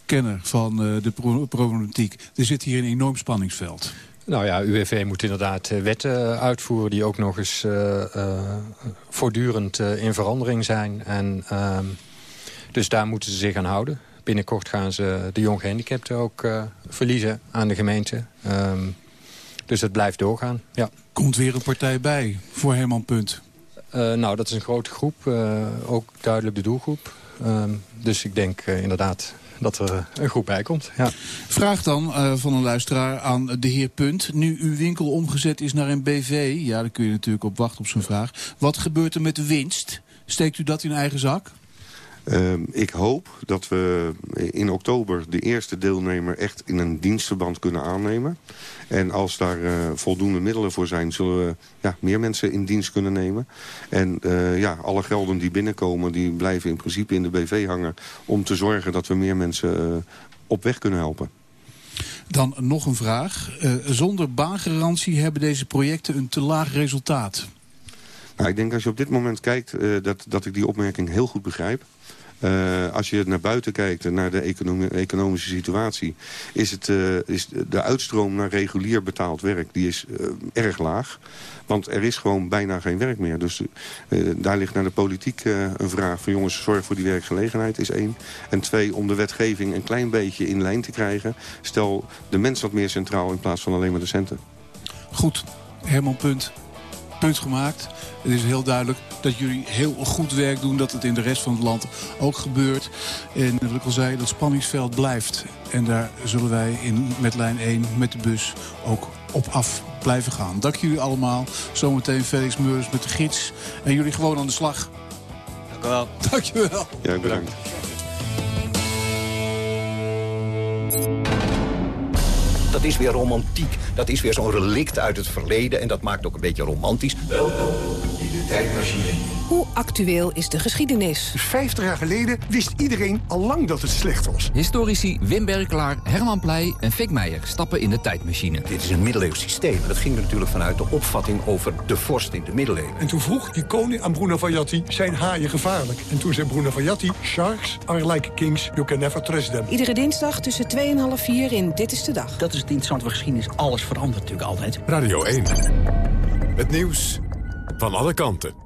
Kenner van eh, de pro- problematiek. Er zit hier een enorm spanningsveld. Nou ja, UWV moet inderdaad eh, wetten uitvoeren die ook nog eens eh, eh, voortdurend in verandering zijn. En, ehm, dus daar moeten ze zich aan houden. Binnenkort gaan ze de jong gehandicapten ook verliezen aan de gemeente. Ehm, dus het blijft doorgaan, ja. Komt weer een partij bij voor Herman Punt. Nou, dat is een grote groep. ook duidelijk de doelgroep. Ehm, dus ik denk inderdaad dat er eh, een groep bij komt. Ja. Vraag dan eh, van een luisteraar aan de heer Punt. Nu uw winkel omgezet is naar een BV, ja, daar kun je natuurlijk op wachten op zijn vraag. Wat gebeurt er met de winst? Steekt u dat in eigen zak? Ehm, ik hoop dat we in oktober de eerste deelnemer echt in een dienstverband kunnen aannemen. En als daar eh, voldoende middelen voor zijn, zullen we ja, meer mensen in dienst kunnen nemen. En eh, ja, alle gelden die binnenkomen, die blijven in principe in de BV hangen... om te zorgen dat we meer mensen eh, op weg kunnen helpen. Dan nog een vraag. Zonder baangarantie hebben deze projecten een te laag resultaat. Nou, ik denk als je op dit moment kijkt, dat, dat ik die opmerking heel goed begrijp. Eh, als je naar buiten kijkt, naar de economische situatie... is, het, eh, is de uitstroom naar regulier betaald werk die is, eh, erg laag. Want er is gewoon bijna geen werk meer. Dus daar ligt naar de politiek een vraag van... jongens, zorg voor die werkgelegenheid is één. En twee, om de wetgeving een klein beetje in lijn te krijgen... stel de mens wat meer centraal in plaats van alleen maar de centen. Goed, Herman Punt. Punt gemaakt. Het is heel duidelijk dat jullie heel goed werk doen. Dat het in de rest van het land ook gebeurt. En wat ik al zei, dat spanningsveld blijft. En daar zullen wij in, met lijn 1 met de bus ook op af blijven gaan. Dank jullie allemaal. Zometeen Felix Meurs met de gids. En jullie gewoon aan de slag. Dank u wel. Dank je wel. Ja, bedankt. Dat is weer romantiek. Dat is weer zo'n relict uit het verleden. En dat maakt ook een beetje romantisch. Tijdmachine. Hoe actueel is de geschiedenis? 50 jaar geleden wist iedereen al lang dat het slecht was. Historici Wim Berklaar, Herman Pleij en Fik Meijer stappen in de tijdmachine. Dit is een middeleeuws systeem. Dat ging natuurlijk vanuit de opvatting over de vorst in de middeleeuwen. En toen vroeg die koning aan Bruno Vajatti, zijn haaien gevaarlijk? En toen zei Bruno Vajatti, sharks are like kings, you can never trust them. Iedere dinsdag tussen 2 en half 4 in Dit is de Dag. Dat is het interessante van geschiedenis. Alles verandert natuurlijk altijd. Radio 1. Het nieuws van alle kanten.